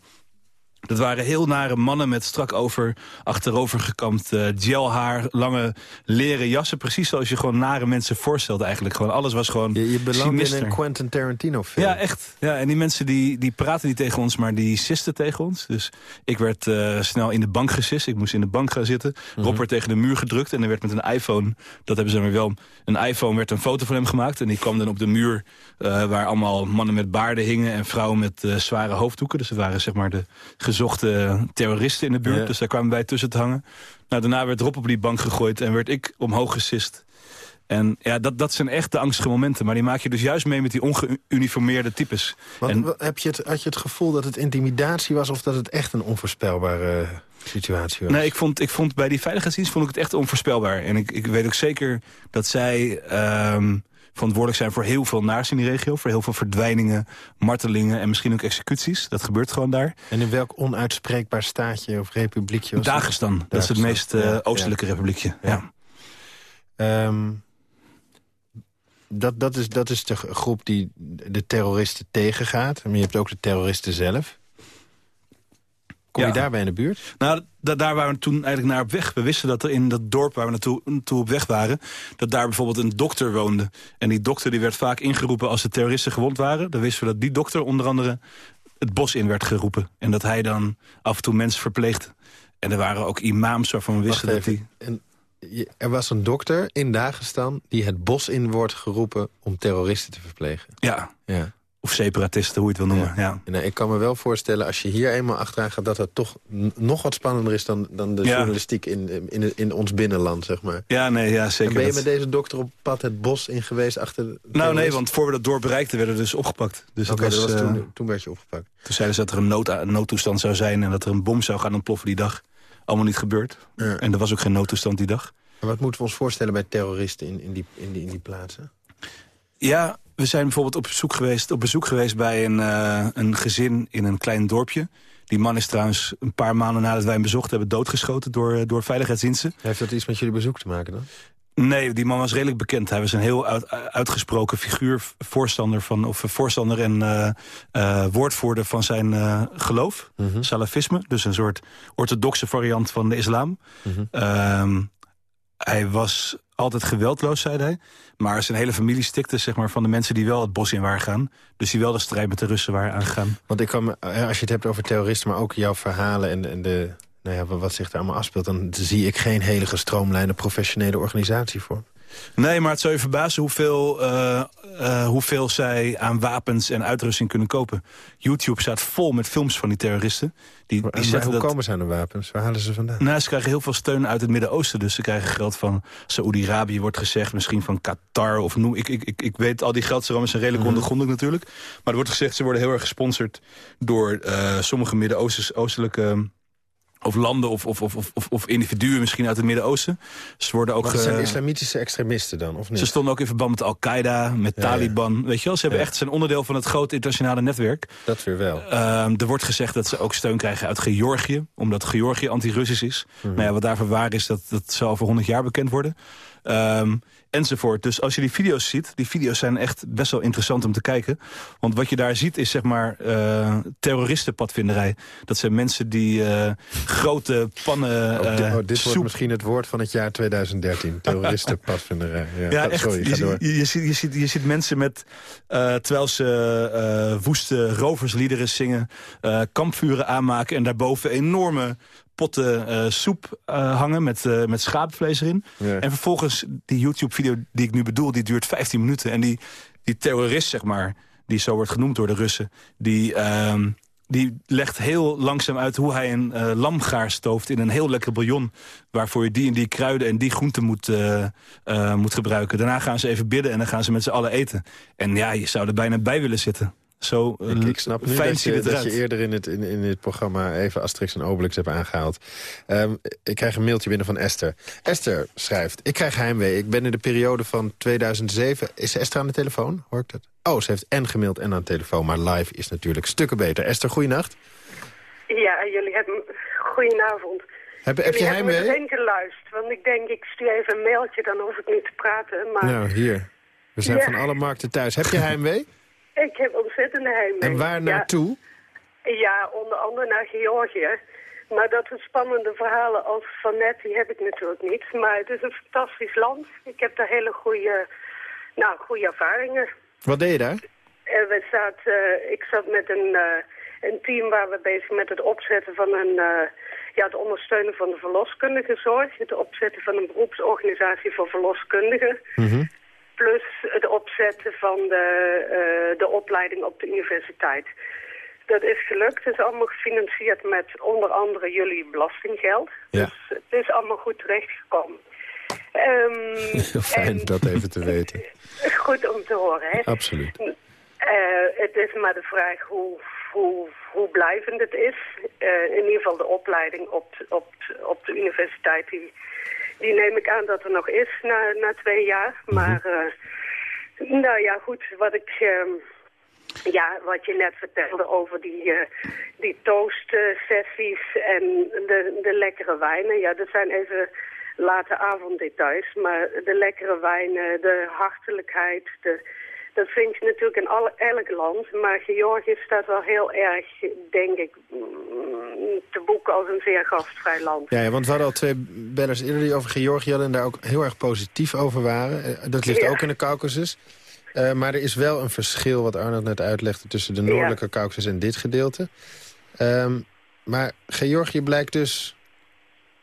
Dat waren heel nare mannen met strak over, achterover gekamd uh, gelhaar, lange leren jassen. Precies zoals je gewoon nare mensen voorstelt eigenlijk. Gewoon, alles was gewoon Je, je belandt in een Quentin Tarantino film. Ja, echt. Ja, en die mensen die, die praten niet tegen ons, maar die sisten tegen ons. Dus ik werd uh, snel in de bank gesist. Ik moest in de bank gaan zitten. Mm -hmm. Rob werd tegen de muur gedrukt en er werd met een iPhone... dat hebben ze weer wel... Een iPhone werd een foto van hem gemaakt. En die kwam dan op de muur uh, waar allemaal mannen met baarden hingen... en vrouwen met zware hoofddoeken. Dus dat waren zeg maar de gezochte terroristen in de buurt. Dus daar kwamen wij tussen te hangen. Nou, daarna werd Rob op die bank gegooid en werd ik omhoog gesist. En ja, dat, dat zijn echt de angstige momenten. Maar die maak je dus juist mee met die ongeuniformeerde types. en, heb je het, had je het gevoel dat het intimidatie was... of dat het echt een onvoorspelbare situatie was? Nee, ik vond, ik vond bij die veiligheidsdienst vond ik het echt onvoorspelbaar. En ik, ik weet ook zeker dat zij... Um, verantwoordelijk zijn voor heel veel naars in die regio. Voor heel veel verdwijningen, martelingen en misschien ook executies. Dat gebeurt gewoon daar. En in welk onuitspreekbaar staatje of republiekje was Dagestan. Dat is het meest uh, oostelijke republiekje. Ja. Ehm, dat, dat, is, dat is de groep die de terroristen tegengaat. Maar je hebt ook de terroristen zelf. Kom je daarbij in de buurt? Nou, daar waren we toen eigenlijk naar op weg. We wisten dat er in dat dorp waar we naartoe, naartoe op weg waren... dat daar bijvoorbeeld een dokter woonde. En die dokter die werd vaak ingeroepen als de terroristen gewond waren. Dan wisten we dat die dokter onder andere het bos in werd geroepen. En dat hij dan af en toe mensen verpleegde. En er waren ook imams waarvan we wisten dat hij... er was een dokter in Dagestan die het bos in wordt geroepen om terroristen te verplegen. Ja. ja. Of separatisten, hoe je het wil noemen. Ja. ja. ik kan me wel voorstellen, als je hier eenmaal achteraan gaat... dat dat toch nog wat spannender is dan, dan de journalistiek in, in, in ons binnenland, zeg maar. Ja, nee, ja, zeker. En ben je met deze dokter op pad het bos in geweest achter... Nou nee, want voor we dat dorp bereikten werden we dus opgepakt. Dus Oké, uh, toen, toen werd je opgepakt. Toen zeiden ze dat er een, nood, een noodtoestand zou zijn... en dat er een bom zou gaan ontploffen die dag. Allemaal niet gebeurd. Ja. En er was ook geen noodtoestand die dag. En wat moeten we ons voorstellen bij terroristen in, in, die, in, die, in die plaatsen? Ja, we zijn bijvoorbeeld op bezoek geweest, op bezoek geweest bij een, uh, een gezin in een klein dorpje. Die man is trouwens een paar maanden nadat wij hem bezocht hebben... doodgeschoten door, eh, door veiligheidsdiensten. Heeft dat iets met jullie bezoek te maken dan? Nee, die man was redelijk bekend. Hij was een heel uit, uitgesproken figuur, voorstander, van, of voorstander en uh, uh, woordvoerder van zijn uh, geloof, mm salafisme. Dus een soort orthodoxe variant van de islam. Mm -hmm. Hij was altijd geweldloos, zei hij. Maar zijn hele familie stikte zeg maar, van de mensen die wel het bos in waren gaan. Dus die wel de strijd met de Russen waren aangegaan. Want ik kan, als je het hebt over terroristen, maar ook jouw verhalen en, en de, nou ja, wat zich daar allemaal afspeelt... dan zie ik geen hele gestroomlijnde professionele organisatie voor. Nee, maar het zou je verbazen hoeveel, uh, uh, hoeveel zij aan wapens en uitrusting kunnen kopen. YouTube staat vol met films van die terroristen. Die, die maar, maar hoe dat... komen ze aan de wapens? Waar halen ze vandaan? Nou, ze krijgen heel veel steun uit het Midden-Oosten. Dus ze krijgen geld van Saoedi-Arabië, wordt gezegd. Misschien van Qatar of noem. Ik, ik, ik, ik weet, al die geldstromen zijn redelijk mm -hmm. ondergrondig natuurlijk. Maar er wordt gezegd, ze worden heel erg gesponsord... door uh, sommige Midden-Oostelijke of landen of, of, of, of, of individuen misschien uit het Midden-Oosten. Ze worden ook... Maar zijn islamitische extremisten dan, of niet? Ze stonden ook in verband met Al-Qaeda, met Taliban. Weet je wel, ze hebben echt, zijn onderdeel van het grote internationale netwerk. Dat weer wel. Uh, er wordt gezegd dat ze ook steun krijgen uit Georgië. Omdat Georgië anti-Russisch is. Mm -hmm. Maar ja, wat daarvoor waar is, dat, dat zal over 100 jaar bekend worden. Um, enzovoort. Dus als je die video's ziet, die video's zijn echt best wel interessant om te kijken. Want wat je daar ziet is zeg maar uh, terroristenpadvinderij. Dat zijn mensen die uh, grote pannen uh, oh, Dit soep... wordt misschien het woord van het jaar 2013. Terroristenpadvinderij. Ja, ja echt. Sorry, je, door. Je, je, ziet, je, ziet, je ziet mensen met, terwijl ze woeste roversliederen zingen... kampvuren aanmaken en daarboven enorme potten uh, soep uh, hangen met, uh, met schaapvlees erin. Ja. En vervolgens, die YouTube-video die ik nu bedoel, die duurt 15 minuten. En die, die terrorist, zeg maar, die zo wordt genoemd door de Russen... die, uh, die legt heel langzaam uit hoe hij een uh, lamgaar stooft... in een heel lekker bouillon, waarvoor je die en die kruiden en die groenten moet, uh, uh, moet gebruiken. Daarna gaan ze even bidden en dan gaan ze met z'n allen eten. En ja, je zou er bijna bij willen zitten. Zo ik, ik snap nu dat je, dat je, eerder in het, in, in het programma even Asterix en Obelix hebt aangehaald. Um, ik krijg een mailtje binnen van Esther. Esther schrijft, ik krijg heimwee. Ik ben in de periode van 2007... Is Esther aan de telefoon? Hoor ik dat? Oh, ze heeft en gemaild en aan de telefoon. Maar live is natuurlijk stukken beter. Esther, goeienacht. Ja, jullie hebben... Goedenavond. Heb, heb je heimwee? Ik heb meteen geluisterd, want ik denk, ik stuur even een mailtje, dan hoef ik niet te praten. Maar... Nou, hier. We zijn ja. van alle markten thuis. Heb je heimwee? Ik heb ontzettende heimwee. En waar naartoe? Ja, ja, onder andere naar Georgië. Maar dat soort spannende verhalen als van net, die heb ik natuurlijk niet. Maar het is een fantastisch land. Ik heb daar hele goede, nou, goede ervaringen. Wat deed je daar? Uh, we zat, uh, ik zat met een, uh, een team waar we bezig met het opzetten van een... ja, het ondersteunen van de verloskundige zorg. Het opzetten van een beroepsorganisatie voor verloskundigen. Mm -hmm plus het opzetten van de, uh, de opleiding op de universiteit. Dat is gelukt. Het is allemaal gefinancierd met onder andere jullie belastinggeld. Ja. Dus het is allemaal goed terechtgekomen. Um, Fijn en... dat even te weten. goed om te horen, hè? Absoluut. Uh, het is maar de vraag hoe, hoe, hoe blijvend het is. Uh, in ieder geval de opleiding op, op, op de universiteit... die die neem ik aan dat er nog is na, na twee jaar. Mhm. Maar uh, Nou ja, goed, wat ik... ehm, ja, wat je net vertelde over die, uh, die toastsessies en de, de lekkere wijnen. Ja, dat zijn even late avonddetails. Maar de lekkere wijnen, de hartelijkheid, de, dat vind je natuurlijk in alle, elk land. Maar Georgië staat wel heel erg, denk ik, mm, te boeken als een zeer gastvrij land. Ja, ja, want we hadden al twee bellers eerder die over Georgië hadden... en daar ook heel erg positief over waren. Eh, Dat ligt Ja. ook in de Caucasus. Eh, maar er is wel een verschil, wat Arnold net uitlegde... tussen de noordelijke Caucasus en dit gedeelte. Ehm, maar Georgië blijkt dus...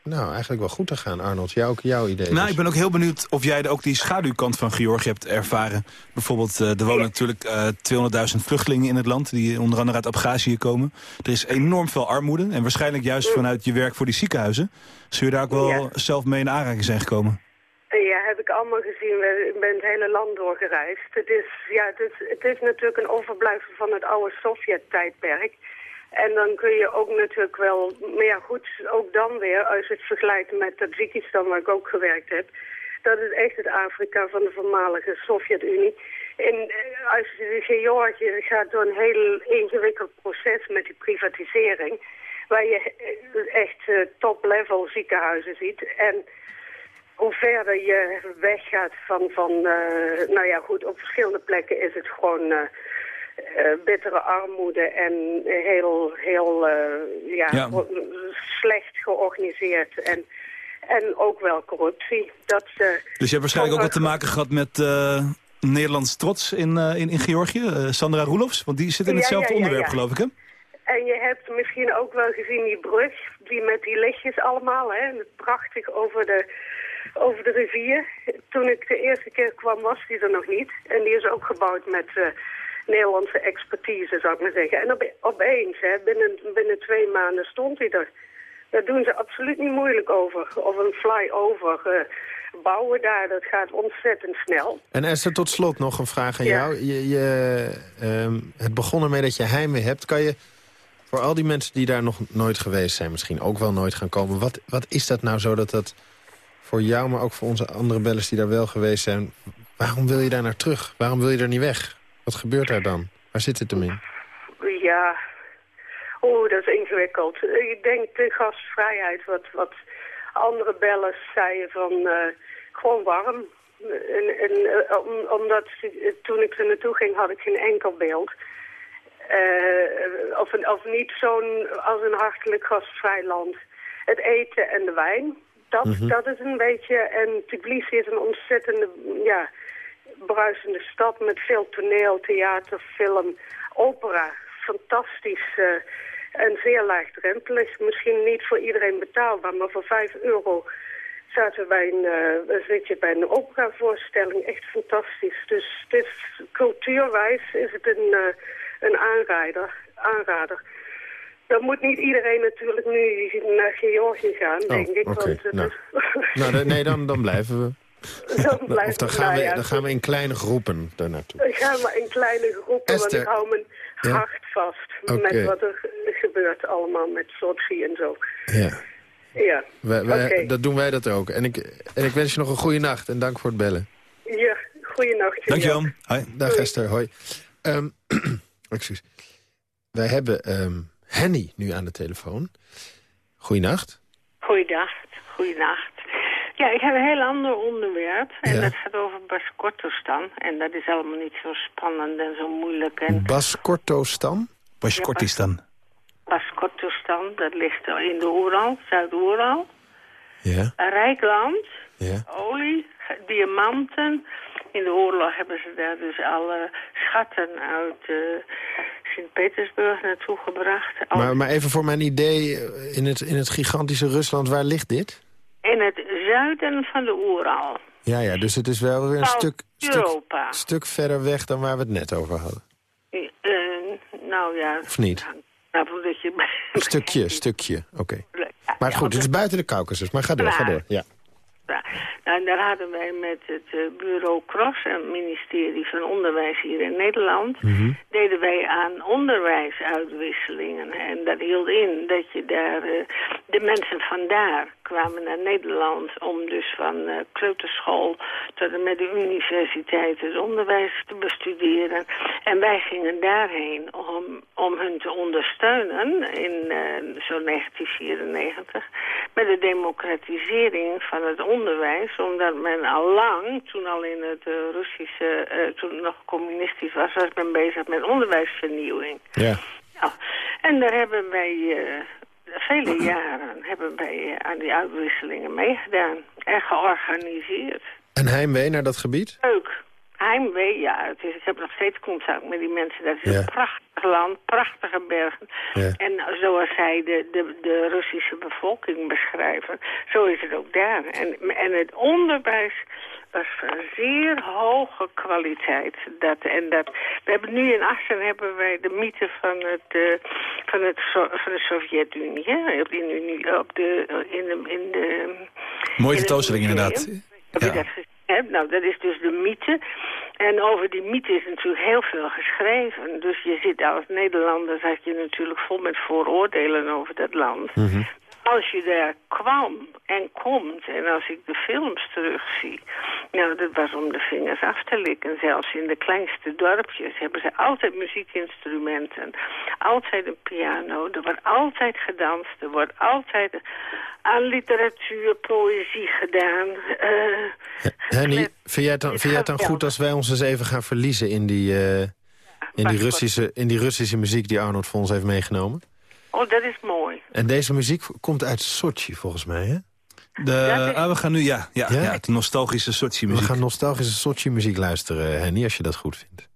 Nou, eigenlijk wel goed te gaan, Arnold. Jou, ook jouw idee. Nou, dus. ik ben ook heel benieuwd of jij ook die schaduwkant van Georgië hebt ervaren. Bijvoorbeeld, eh, er wonen natuurlijk eh 200.000 vluchtelingen in het land... die onder andere uit Abhazie komen. Er is enorm veel armoede. En waarschijnlijk juist vanuit je werk voor die ziekenhuizen... zul je daar ook wel Ja. zelf mee in aanraking zijn gekomen. Ja, heb ik allemaal gezien. Ik ben het hele land doorgereisd. Het is, ja, het is, het is natuurlijk een overblijfsel van het oude Sovjet-tijdperk. En dan kun je ook natuurlijk wel... Maar ja, goed, ook dan weer, als je het vergelijkt met Tajikistan, waar ik ook gewerkt heb... dat is echt het Afrika van de voormalige Sovjet-Unie. En eh, als je Georgië gaat door een heel ingewikkeld proces met die privatisering... waar je eh, echt eh, top-level ziekenhuizen ziet... En hoe verder je weggaat van, van nou ja goed, op verschillende plekken is het gewoon bittere armoede en heel, heel eh, ja, Ja. slecht georganiseerd en, en ook wel corruptie. Dat, eh, Dus je hebt waarschijnlijk ook wat te maken gehad met eh, Nederlands trots in, eh, in, in Georgië. Eh, Sandra Roelofs, want die zit in hetzelfde ja, onderwerp, geloof ik, hè? En je hebt misschien ook wel gezien die brug, die met die lichtjes allemaal, hè, prachtig over de, over de rivier. Toen ik de eerste keer kwam was die er nog niet. En die is ook gebouwd met eh, Nederlandse expertise, zou ik maar zeggen. En op, opeens, hè, binnen, binnen twee maanden stond hij er. Daar doen ze absoluut niet moeilijk over. Of een flyover eh, bouwen daar, dat gaat ontzettend snel. En Esther, tot slot nog een vraag aan Ja. jou. Je, je, ehm, het begon ermee dat je heimwee hebt. Kan je voor al die mensen die daar nog nooit geweest zijn... misschien ook wel nooit gaan komen... wat, wat is dat nou zo dat dat voor jou, maar ook voor onze andere bellers... die daar wel geweest zijn... waarom wil je daar naar terug? Waarom wil je er niet weg? Wat gebeurt daar dan? Waar zit het hem in? Ja, oeh, dat is ingewikkeld. Ik denk de gastvrijheid, wat, wat andere bellers zeiden van eh, gewoon warm. En, en, eh, om- omdat toen ik er naartoe ging had ik geen enkel beeld. Eh, of, een, of niet zo'n als een hartelijk gastvrij land. Het eten en de wijn, dat, dat is een beetje... En Tbilisi is een ontzettende, ja, bruisende stad met veel toneel, theater, film, opera. Fantastisch eh, en zeer laagdrempelig. Misschien niet voor iedereen betaalbaar, maar voor 5 euro zaten wij een, eh, zit je bij een operavoorstelling. Echt fantastisch. Dus cultuurwijs is het een, eh, een aanrader, aanrader. Dan moet niet iedereen natuurlijk nu naar Georgië gaan, denk ik. Want Nou. Nou, nee, dan, dan blijven we. Dan Of blijft dan gaan, nou we, dan gaan we in kleine groepen daar naartoe. Ik ga maar in kleine groepen, Esther. want ik hou mijn Ja? hart vast met wat er ge- gebeurt allemaal met Sochi en zo. Ja. Ja, Wij, wij- Oké. Dat doen wij dat ook. En ik, en ik wens je nog een goede nacht en dank voor het bellen. ja goeienacht. Dankjewel. Hoi. Dag Esther, hoi. Ehm, excuus. Wij hebben ehm, Henny nu aan de telefoon. Goeienacht. Goeiedag, goeienacht. Ja, ik heb een heel ander onderwerp. En Ja. dat gaat over Baskortostan. En dat is allemaal niet zo spannend en zo moeilijk. En Baskortostan? Bashkortistan. Baskortostan, dat ligt in de Oeral, Zuid-Oeral. Ja. Een rijk land, ja. olie, diamanten. In de oorlog hebben ze daar dus alle schatten uit eh, Sint-Petersburg naartoe gebracht. Maar, maar even voor mijn idee, eh, in het, in het gigantische Rusland, waar ligt dit? In het zuiden van de Oeral. Ja, ja, dus het is wel weer een stuk, stuk, stuk verder weg dan waar we het net over hadden. Eh, nou ja. Of niet? Nou, je... Een stukje, stukje, oké. Maar goed, het is buiten de Caucasus, maar ga door, ga door. Ja. Nou, en daar hadden wij met het uh, bureau Cross, het ministerie van Onderwijs hier in Nederland, Mhm. deden wij aan onderwijsuitwisselingen. En dat hield in dat je daar, uh, de mensen vandaar kwamen naar Nederland om dus van uh, kleuterschool tot en met de universiteit het onderwijs te bestuderen. En wij gingen daarheen om, om hun te ondersteunen in zo'n 1994 met de democratisering van het onderwijs, omdat men al lang, toen al in het uh, Russische, uh, toen het nog communistisch was, was men bezig met onderwijsvernieuwing. Ja. Nou, en daar hebben wij uh, vele jaren hebben wij aan die uitwisselingen meegedaan en georganiseerd. En heimwee naar dat gebied? Leuk. Heimwee, ja. Het is, ik heb nog steeds contact met die mensen. Dat is ja. een prachtig land, prachtige bergen. Ja. En zoals zij de, de, de Russische bevolking beschrijven, zo is het ook daar. En, en het onderwijs was van zeer hoge kwaliteit. Dat, en dat, we hebben nu in Assen hebben wij de mythe van, het, uh, van, het, van de Sovjet-Unie. In, de, in de, in de, Mooie tentoonstelling inderdaad. Heb je dat gezien? Nou, dat is dus de mythe. En over die mythe is natuurlijk heel veel geschreven. Dus je zit als Nederlander, zat je natuurlijk vol met vooroordelen over dat land. -hmm. Als je daar kwam en komt, en als ik de films terugzie... Nou, dat was om de vingers af te likken. Zelfs in de kleinste dorpjes hebben ze altijd muziekinstrumenten. Altijd een piano. Er wordt altijd gedanst. Er wordt altijd aan literatuur, poëzie gedaan. Uh, Henny, vind jij het dan, vind jij het dan goed als wij ons eens even gaan verliezen... in die, uh, in die, Russische, in die Russische muziek die Arnold voor ons heeft meegenomen? Oh, dat is mooi. En deze muziek komt uit Sochi, volgens mij, hè? De, ah, we gaan nu, ja, ja, ja? ja de nostalgische Sochi-muziek. We gaan nostalgische Sochi-muziek luisteren, Henny, als je dat goed vindt.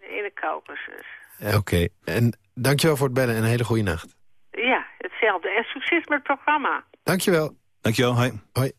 In de Caucasus. Oké, okay. en dankjewel voor het bellen en een hele goede nacht. Ja, hetzelfde. En succes met het programma. Dankjewel. Dankjewel, hoi. Hoi.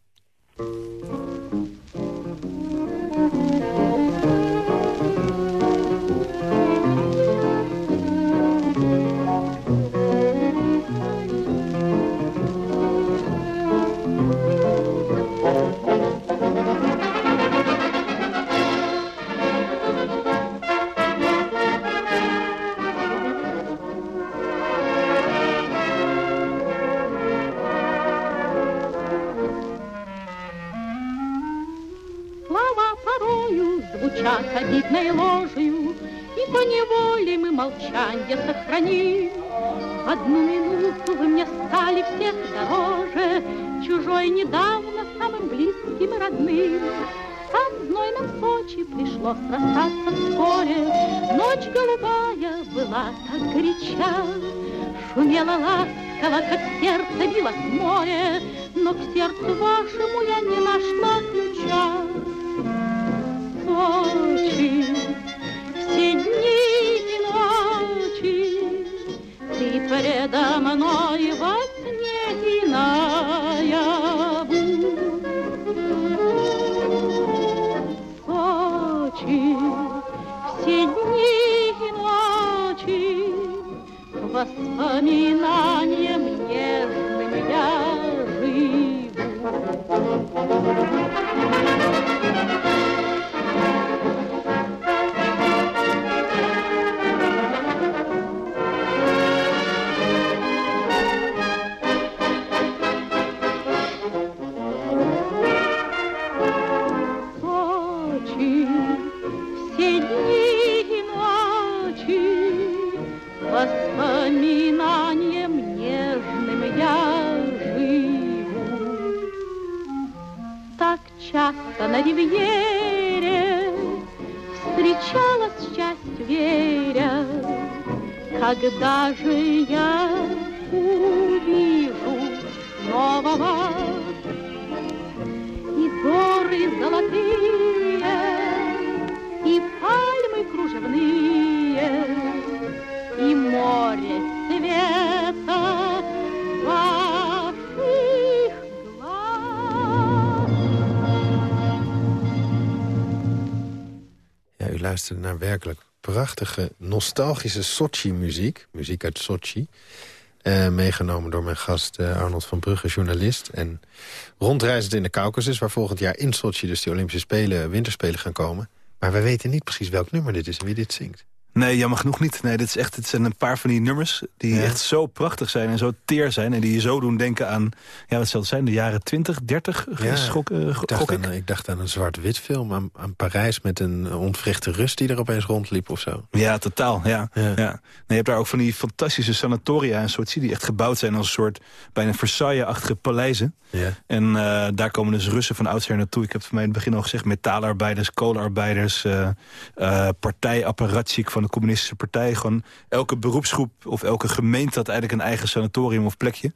Часто на ривьере встречалась счастье веря, когда же я увижу вас и горы золотые, Naar werkelijk prachtige, nostalgische Sochi-muziek. Muziek uit Sochi. meegenomen door mijn gast Arnold van Brugge, journalist. En rondreizend in de Caucasus, waar volgend jaar in Sochi... dus die Olympische Spelen, winterspelen gaan komen. Maar wij weten niet precies welk nummer dit is en wie dit zingt. Nee, jammer genoeg niet. Nee, dit, is echt, het zijn een paar van die nummers die echt zo prachtig zijn en zo teer zijn. En die je zo doen denken aan, ja, wat zal het zijn, de jaren 20, 30? Ja, schok, uh, ik, dacht ik. Aan, ik dacht aan een zwart-wit film, aan, aan, Parijs met een ontwrichte rust die er opeens rondliep of zo. Ja, totaal, ja. ja. Nee, je hebt daar ook van die fantastische sanatoria en soort die echt gebouwd zijn als een soort bijna Versailles-achtige paleizen. Ja. En uh, daar komen dus Russen van oudsher naartoe. Ik heb het voor mij in het begin al gezegd, metaalarbeiders, koolarbeiders, uh, uh, partijapparatschik van de communistische partij. Gewoon elke beroepsgroep of elke gemeente had eigenlijk een eigen sanatorium of plekje.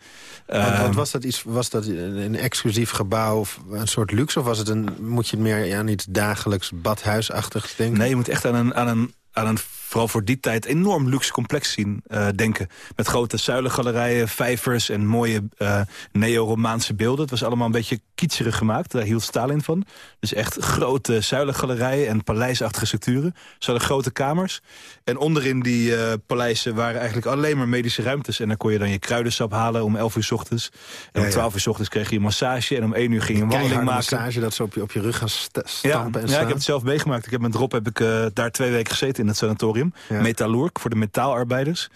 Want, ehm, was dat iets, was dat een exclusief gebouw of een soort luxe? Of was het een, moet je het meer ja, niet dagelijks badhuisachtig denken? Nee, je moet echt aan een, aan een, aan een vooral voor die tijd enorm luxe complex zien uh, denken. Met grote zuilengalerijen, vijvers en mooie uh, neo-Romaanse beelden. Het was allemaal een beetje kietserig gemaakt. Daar hield Stalin van. Dus echt grote zuilengalerijen en paleisachtige structuren. Ze hadden grote kamers. En onderin die uh, paleizen waren eigenlijk alleen maar medische ruimtes. En dan kon je dan je kruidensap halen om 11 uur s ochtends. En om 12 uur s ochtends kreeg je een massage. En om 1 uur ging je een wandeling maken. massage, dat ze op je, op je rug gaan stampen ja, en staan. Ja, ik heb het zelf meegemaakt. Ik heb met Rob heb ik, daar twee weken gezeten in het sanatorium. Metallurg, voor de metaalarbeiders.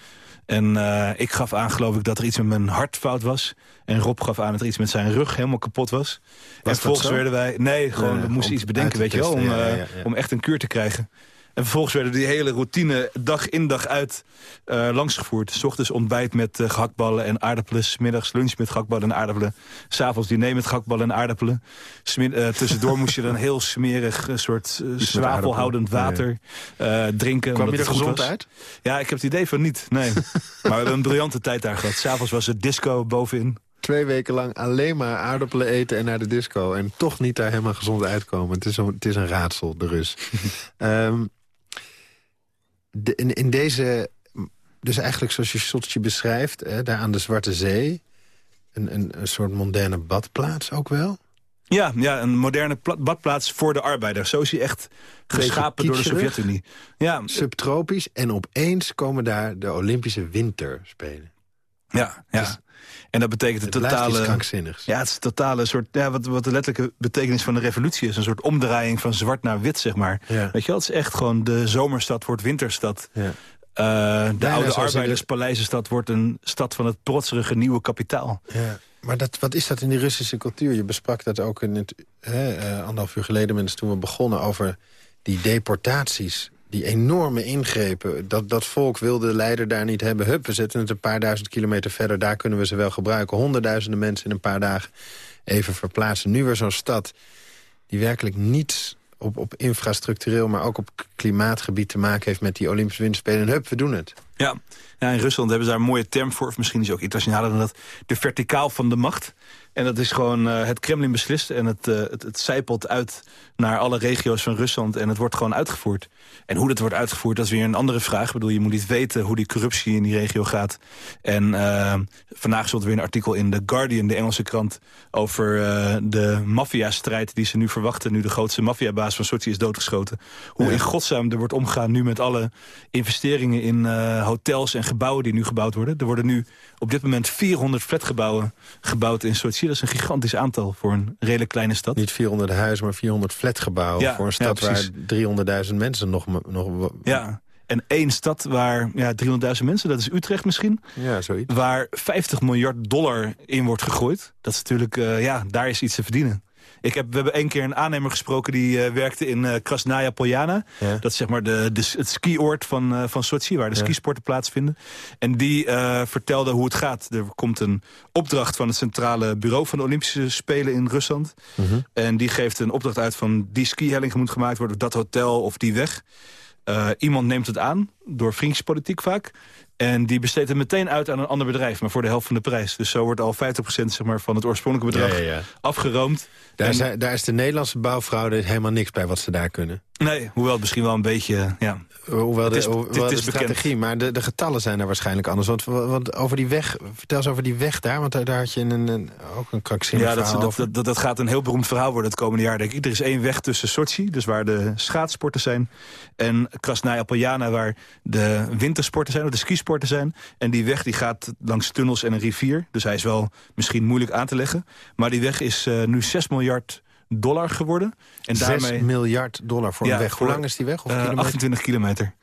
En uh, ik gaf aan, geloof ik, dat er iets met mijn hart fout was. En Rob gaf aan dat er iets met zijn rug helemaal kapot was. was en vervolgens werden wij... Nee, gewoon, we moesten iets bedenken, weet je wel, om, uh, om echt een kuur te krijgen. En vervolgens werden die hele routine dag in dag uit uh, langsgevoerd. S ochtends ontbijt met uh, gehaktballen en aardappelen. S middags lunch met gehaktballen en aardapelen. S'avonds diner met gehaktballen en aardappelen. Smid uh, tussendoor moest je dan heel smerig soort zwavelhoudend water drinken. Kwam je er gezond uit? Ja, ik heb het idee van niet, nee. maar we hebben een briljante tijd daar gehad. S'avonds was het disco bovenin twee weken lang alleen maar aardappelen eten en naar de disco. En toch niet daar helemaal gezond uitkomen. Het is een, het is een raadsel, de Rus. um, in, in deze, dus eigenlijk zoals je Sochi beschrijft... Hè, daar aan de Zwarte Zee, een, een, een soort moderne badplaats ook wel... Ja, ja, een moderne badplaats voor de arbeider. Zo is hij echt geschapen door de Sovjet-Unie. Ja. Subtropisch en opeens komen daar de Olympische Winterspelen. Ja, ja. Dus en dat betekent de totale... krankzinnigs. Ja, het is een totale soort... Ja, wat, wat de letterlijke betekenis van de revolutie is. Een soort omdraaiing van zwart naar wit, zeg maar. Ja. Weet je wel, het is echt gewoon de zomerstad wordt winterstad. Ja. Uh, de oude arbeiderspaleisestad wordt een stad van het protserige nieuwe kapitaal. Ja. Maar dat, wat is dat in die Russische cultuur? Je besprak dat ook in het, hè, uh, anderhalf uur geleden... mensen toen we begonnen over die deportaties die enorme ingrepen. Dat, dat volk wil de leider daar niet hebben. Hup, we zetten het een paar duizend kilometer verder. Daar kunnen we ze wel gebruiken. Honderdduizenden mensen in een paar dagen even verplaatsen. Nu weer zo'n stad die werkelijk niets op, op infrastructureel... maar ook op klimaatgebied te maken heeft met die Olympische Winterspelen. En hup, we doen het. Ja. ja, in Rusland hebben ze daar een mooie term voor. Of misschien is het ook internationaler dan dat. De verticaal van de macht. En dat is gewoon uh, het Kremlin beslist en het, uh, het, het zijpelt uit naar alle regio's van Rusland en het wordt gewoon uitgevoerd. En hoe dat wordt uitgevoerd, dat is weer een andere vraag. Ik bedoel, je moet niet weten hoe die corruptie in die regio gaat. En uh, vandaag stond weer een artikel in The Guardian, de Engelse krant... over de maffiastrijd die ze nu verwachten... nu de grootste maffiabaas van Sochi is doodgeschoten. Hoe in godsnaam er wordt omgegaan nu met alle investeringen in hotels en gebouwen die nu gebouwd worden. Er worden nu op dit moment 400 flatgebouwen gebouwd in Sochi. Dat is een gigantisch aantal voor een redelijk kleine stad. Niet 400 huizen, maar 400 flatgebouwen. voor een stad waar 300.000 mensen nog, nog... Ja, en één stad waar ja, 300.000 mensen, dat is Utrecht misschien. Ja, zoiets. Waar 50 miljard dollar in wordt gegooid. Dat is natuurlijk, uh, ja, daar is iets te verdienen. Ik heb, we hebben één keer een aannemer gesproken die uh, werkte in uh, Krasnaya Poljana. Dat is zeg maar de, de, het skioord van, uh, van Sochi, waar de ja. skisporten plaatsvinden. En die vertelde hoe het gaat. Er komt een opdracht van het centrale bureau van de Olympische Spelen in Rusland. Mhm. En die geeft een opdracht uit van die skihelling moet gemaakt worden, dat hotel of die weg. iemand neemt het aan, door vriendjespolitiek vaak. En die besteedt het meteen uit aan een ander bedrijf, maar voor de helft van de prijs. Dus zo wordt al 50% zeg maar, van het oorspronkelijke bedrag ja, ja, ja. afgeroomd. Daar, en... is, daar is de Nederlandse bouwfraude helemaal niks bij wat ze daar kunnen. Nee, hoewel het misschien wel een beetje... Ja. Hoewel de, het is, hoewel het is de strategie, maar de, de getallen zijn daar waarschijnlijk anders. Want, want over die weg, vertel eens over die weg daar, want daar, daar had je een, een, ook een krankzinnig ja, dat, dat, dat, dat, dat, gaat een heel beroemd verhaal worden het komende jaar, denk ik. Er is één weg tussen Sochi, dus waar de schaatsporten zijn, en Krasnaya Poljana, waar de wintersporten zijn, of de skisporten zijn. En die weg die gaat langs tunnels en een rivier. Dus hij is wel misschien moeilijk aan te leggen. Maar die weg is uh, nu 6 miljard dollar geworden. En 6 daarmee... miljard dollar voor een weg. Hoe lang is die weg? Of uh, 28 kilometer.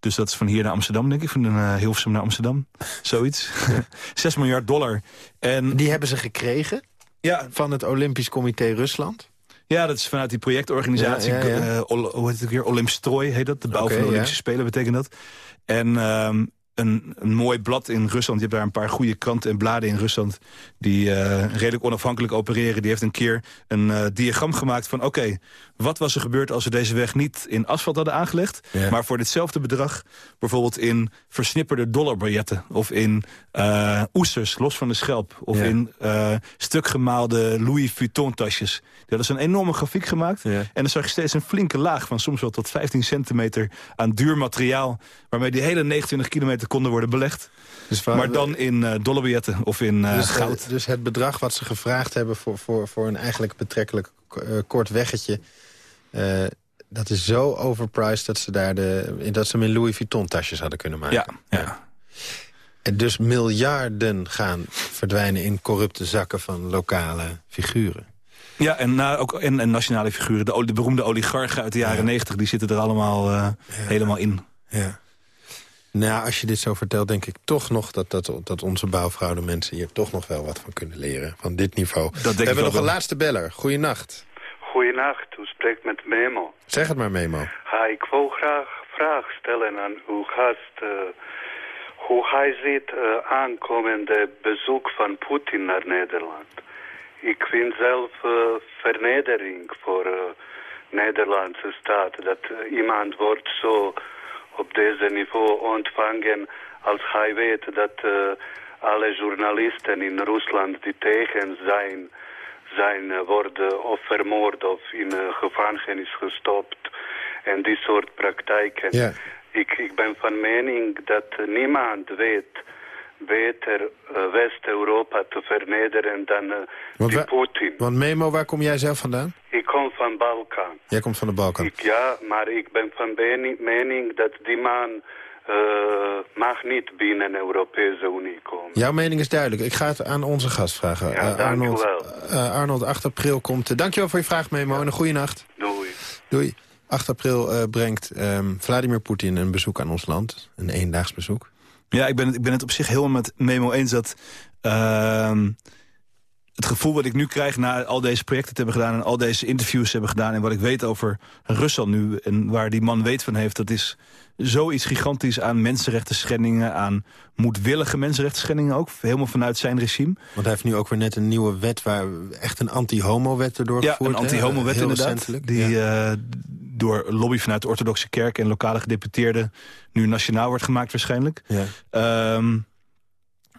Dus dat is van hier naar Amsterdam, denk ik. Van uh, Hilversum naar Amsterdam. Zoiets. 6 miljard dollar. En... Die hebben ze gekregen ja. van het Olympisch Comité Rusland? Ja, dat is vanuit die projectorganisatie. Ja, ja, uh, hoe heet het weer? Olymstrooi heet dat. De bouw van de Olympische Spelen betekent dat. En um, een, een mooi blad in Rusland. Je hebt daar een paar goede kranten en bladen in Rusland... die uh, redelijk onafhankelijk opereren. Die heeft een keer een uh, diagram gemaakt van... oké, wat was er gebeurd als we deze weg niet in asfalt hadden aangelegd... maar voor ditzelfde bedrag bijvoorbeeld in versnipperde dollarbiljetten... of in uh, oesters, los van de schelp... of in stuk gemaalde Louis Vuitton-tasjes. Die hadden een enorme grafiek gemaakt... en dan zag je steeds een flinke laag van soms wel tot 15 centimeter... aan duur materiaal, waarmee die hele 29 kilometer konden worden belegd. Dus maar dan in uh, dollarbiljetten of in uh, dus, goud. Dus het bedrag wat ze gevraagd hebben voor, voor, voor een eigenlijk betrekkelijk uh, kort weggetje... dat is zo overpriced dat ze, daar de, dat ze hem in Louis Vuitton tasjes hadden kunnen maken. Ja, ja. En dus miljarden gaan verdwijnen in corrupte zakken van lokale figuren. Ja, en, nou, ook, en, en nationale figuren. De, de, beroemde oligarchen uit de jaren negentig... die zitten er allemaal ja. helemaal in. Ja. Nou, als je dit zo vertelt, denk ik toch nog dat, dat, dat onze bouwvrouwen mensen hier toch nog wel wat van kunnen leren. Van dit niveau. Dat denk We hebben nog een laatste beller. Goeienacht. Goeienacht, u spreekt met Memo. Zeg het maar, Memo. Ha, ik wil graag vraag stellen aan uw gast. Uh, hoe hij ziet uh, aankomende bezoek van Poetin naar Nederland. Ik vind zelf uh, vernedering voor de Nederlandse staat. Dat iemand wordt zo op deze niveau ontvangen als hij weet dat uh, alle journalisten in Rusland die tegen zijn, zijn uh, worden of vermoord of in uh, gevangenis gestopt en die soort praktijken. Yeah. Ik, ik ben van mening dat niemand weet beter West-Europa te vernederen dan uh, Poetin. Want Memo, waar kom jij zelf vandaan? Ik kom van Balkan. Jij komt van de Balkan? Ik, ja, maar ik ben van mening dat die man uh, mag niet binnen de Europese Unie komen. Jouw mening is duidelijk. Ik ga het aan onze gast vragen. Ja, uh, Arnold, uh, Arnold, 8 april komt. dankjewel voor je vraag, Memo. Ja. En een goede nacht. Doei. Doei. 8 april brengt um, Vladimir Poetin een bezoek aan ons land. Een eendaags bezoek. Ja, ik ben, ik ben het op zich helemaal met Memo eens dat... Uh, het gevoel wat ik nu krijg na al deze projecten te hebben gedaan... en al deze interviews te hebben gedaan... en wat ik weet over Rusland nu en waar die man weet van heeft... dat is zoiets gigantisch aan mensenrechten schendingen... aan moedwillige mensenrechten schendingen ook. Helemaal vanuit zijn regime. Want hij heeft nu ook weer net een nieuwe wet... waar echt een anti-homo-wet erdoor ja, gevoerd. Ja, een anti-homo-wet inderdaad. Die ja. uh, door lobby vanuit de orthodoxe kerk... en lokale gedeputeerden nu nationaal wordt gemaakt waarschijnlijk. Ja. Um,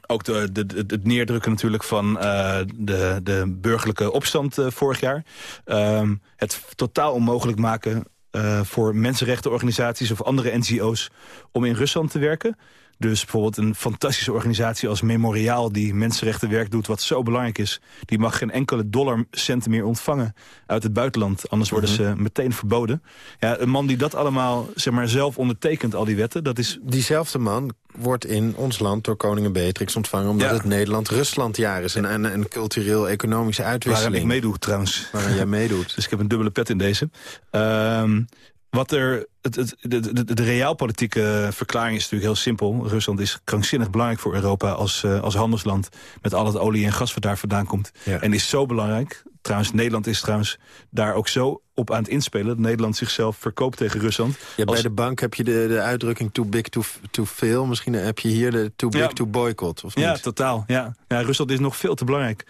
ook de, de, het neerdrukken natuurlijk van uh, de, de burgerlijke opstand uh, vorig jaar. Um, het totaal onmogelijk maken uh, voor mensenrechtenorganisaties of andere NGO's om in Rusland te werken. Dus bijvoorbeeld een fantastische organisatie als Memoriaal... die mensenrechtenwerk doet wat zo belangrijk is... die mag geen enkele dollarcenten meer ontvangen uit het buitenland. Anders worden ze mhm. meteen verboden. Ja, een man die dat allemaal zeg maar, zelf ondertekent, al die wetten... dat is... Diezelfde man wordt in ons land door koningin Beatrix ontvangen... omdat het Nederland-Ruslandjaar is. En een, cultureel-economische uitwisseling. Waar ik meedoe trouwens. Waar jij meedoet. dus ik heb een dubbele pet in deze. Um, wat er, het, het, de, de, de realpolitieke verklaring is natuurlijk heel simpel. Rusland is krankzinnig belangrijk voor Europa als, uh, als handelsland... met al het olie en gas wat daar vandaan komt. Ja. En is zo belangrijk. Trouwens, Nederland is trouwens daar ook zo op aan het inspelen... dat Nederland zichzelf verkoopt tegen Rusland. Ja, bij de bank heb je de, de uitdrukking too big to, to fail. Misschien heb je hier de too big ja. to boycott, of niet? Ja, totaal. Ja. Ja, Rusland is nog veel te belangrijk.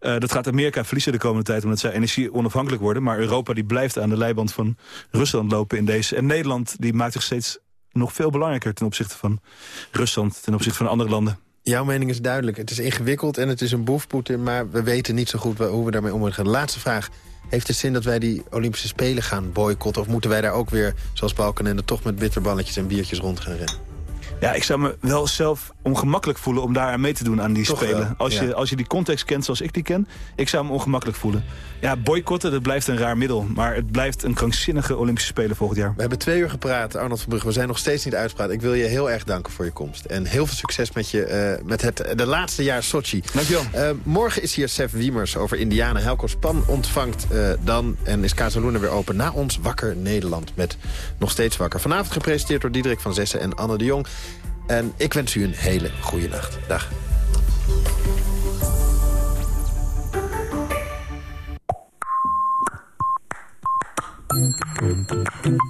Uh, dat gaat Amerika verliezen de komende tijd... omdat zij energie onafhankelijk worden. Maar Europa die blijft aan de leiband van Rusland lopen in deze. En Nederland die maakt zich steeds nog veel belangrijker... ten opzichte van Rusland, ten opzichte van andere landen. Jouw mening is duidelijk. Het is ingewikkeld en het is een boef, Poetin... maar we weten niet zo goed hoe we daarmee om moeten gaan. Laatste vraag. Heeft het zin dat wij die Olympische Spelen gaan boycotten? Of moeten wij daar ook weer, zoals Balkenende... toch met bitterballetjes en biertjes rond gaan rennen? Ja, ik zou me wel zelf ongemakkelijk voelen om daar aan mee te doen aan die spelen. als, je, als je die context kent zoals ik die ken, ik zou me ongemakkelijk voelen. Ja, boycotten, dat blijft een raar middel. Maar het blijft een krankzinnige Olympische Spelen volgend jaar. We hebben twee uur gepraat, Arnold van Brugge. We zijn nog steeds niet uitgepraat. Ik wil je heel erg danken voor je komst. En heel veel succes met, je, uh, met het de laatste jaar Sochi. Dankjewel. Uh, morgen is hier Sef Wiemers over Indianen. Helco Span ontvangt uh, dan en is Casaluna weer open na ons Wakker Nederland. Met nog steeds wakker. Vanavond gepresenteerd door Diederik van Zessen en Anne de Jong. En ik wens u een hele goede nacht. Dag.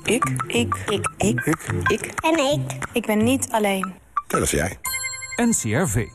Ik. Ik. Ik. Ik. Ik. Ik. En ik. Ik ben niet alleen. Dat is jij. NCRV.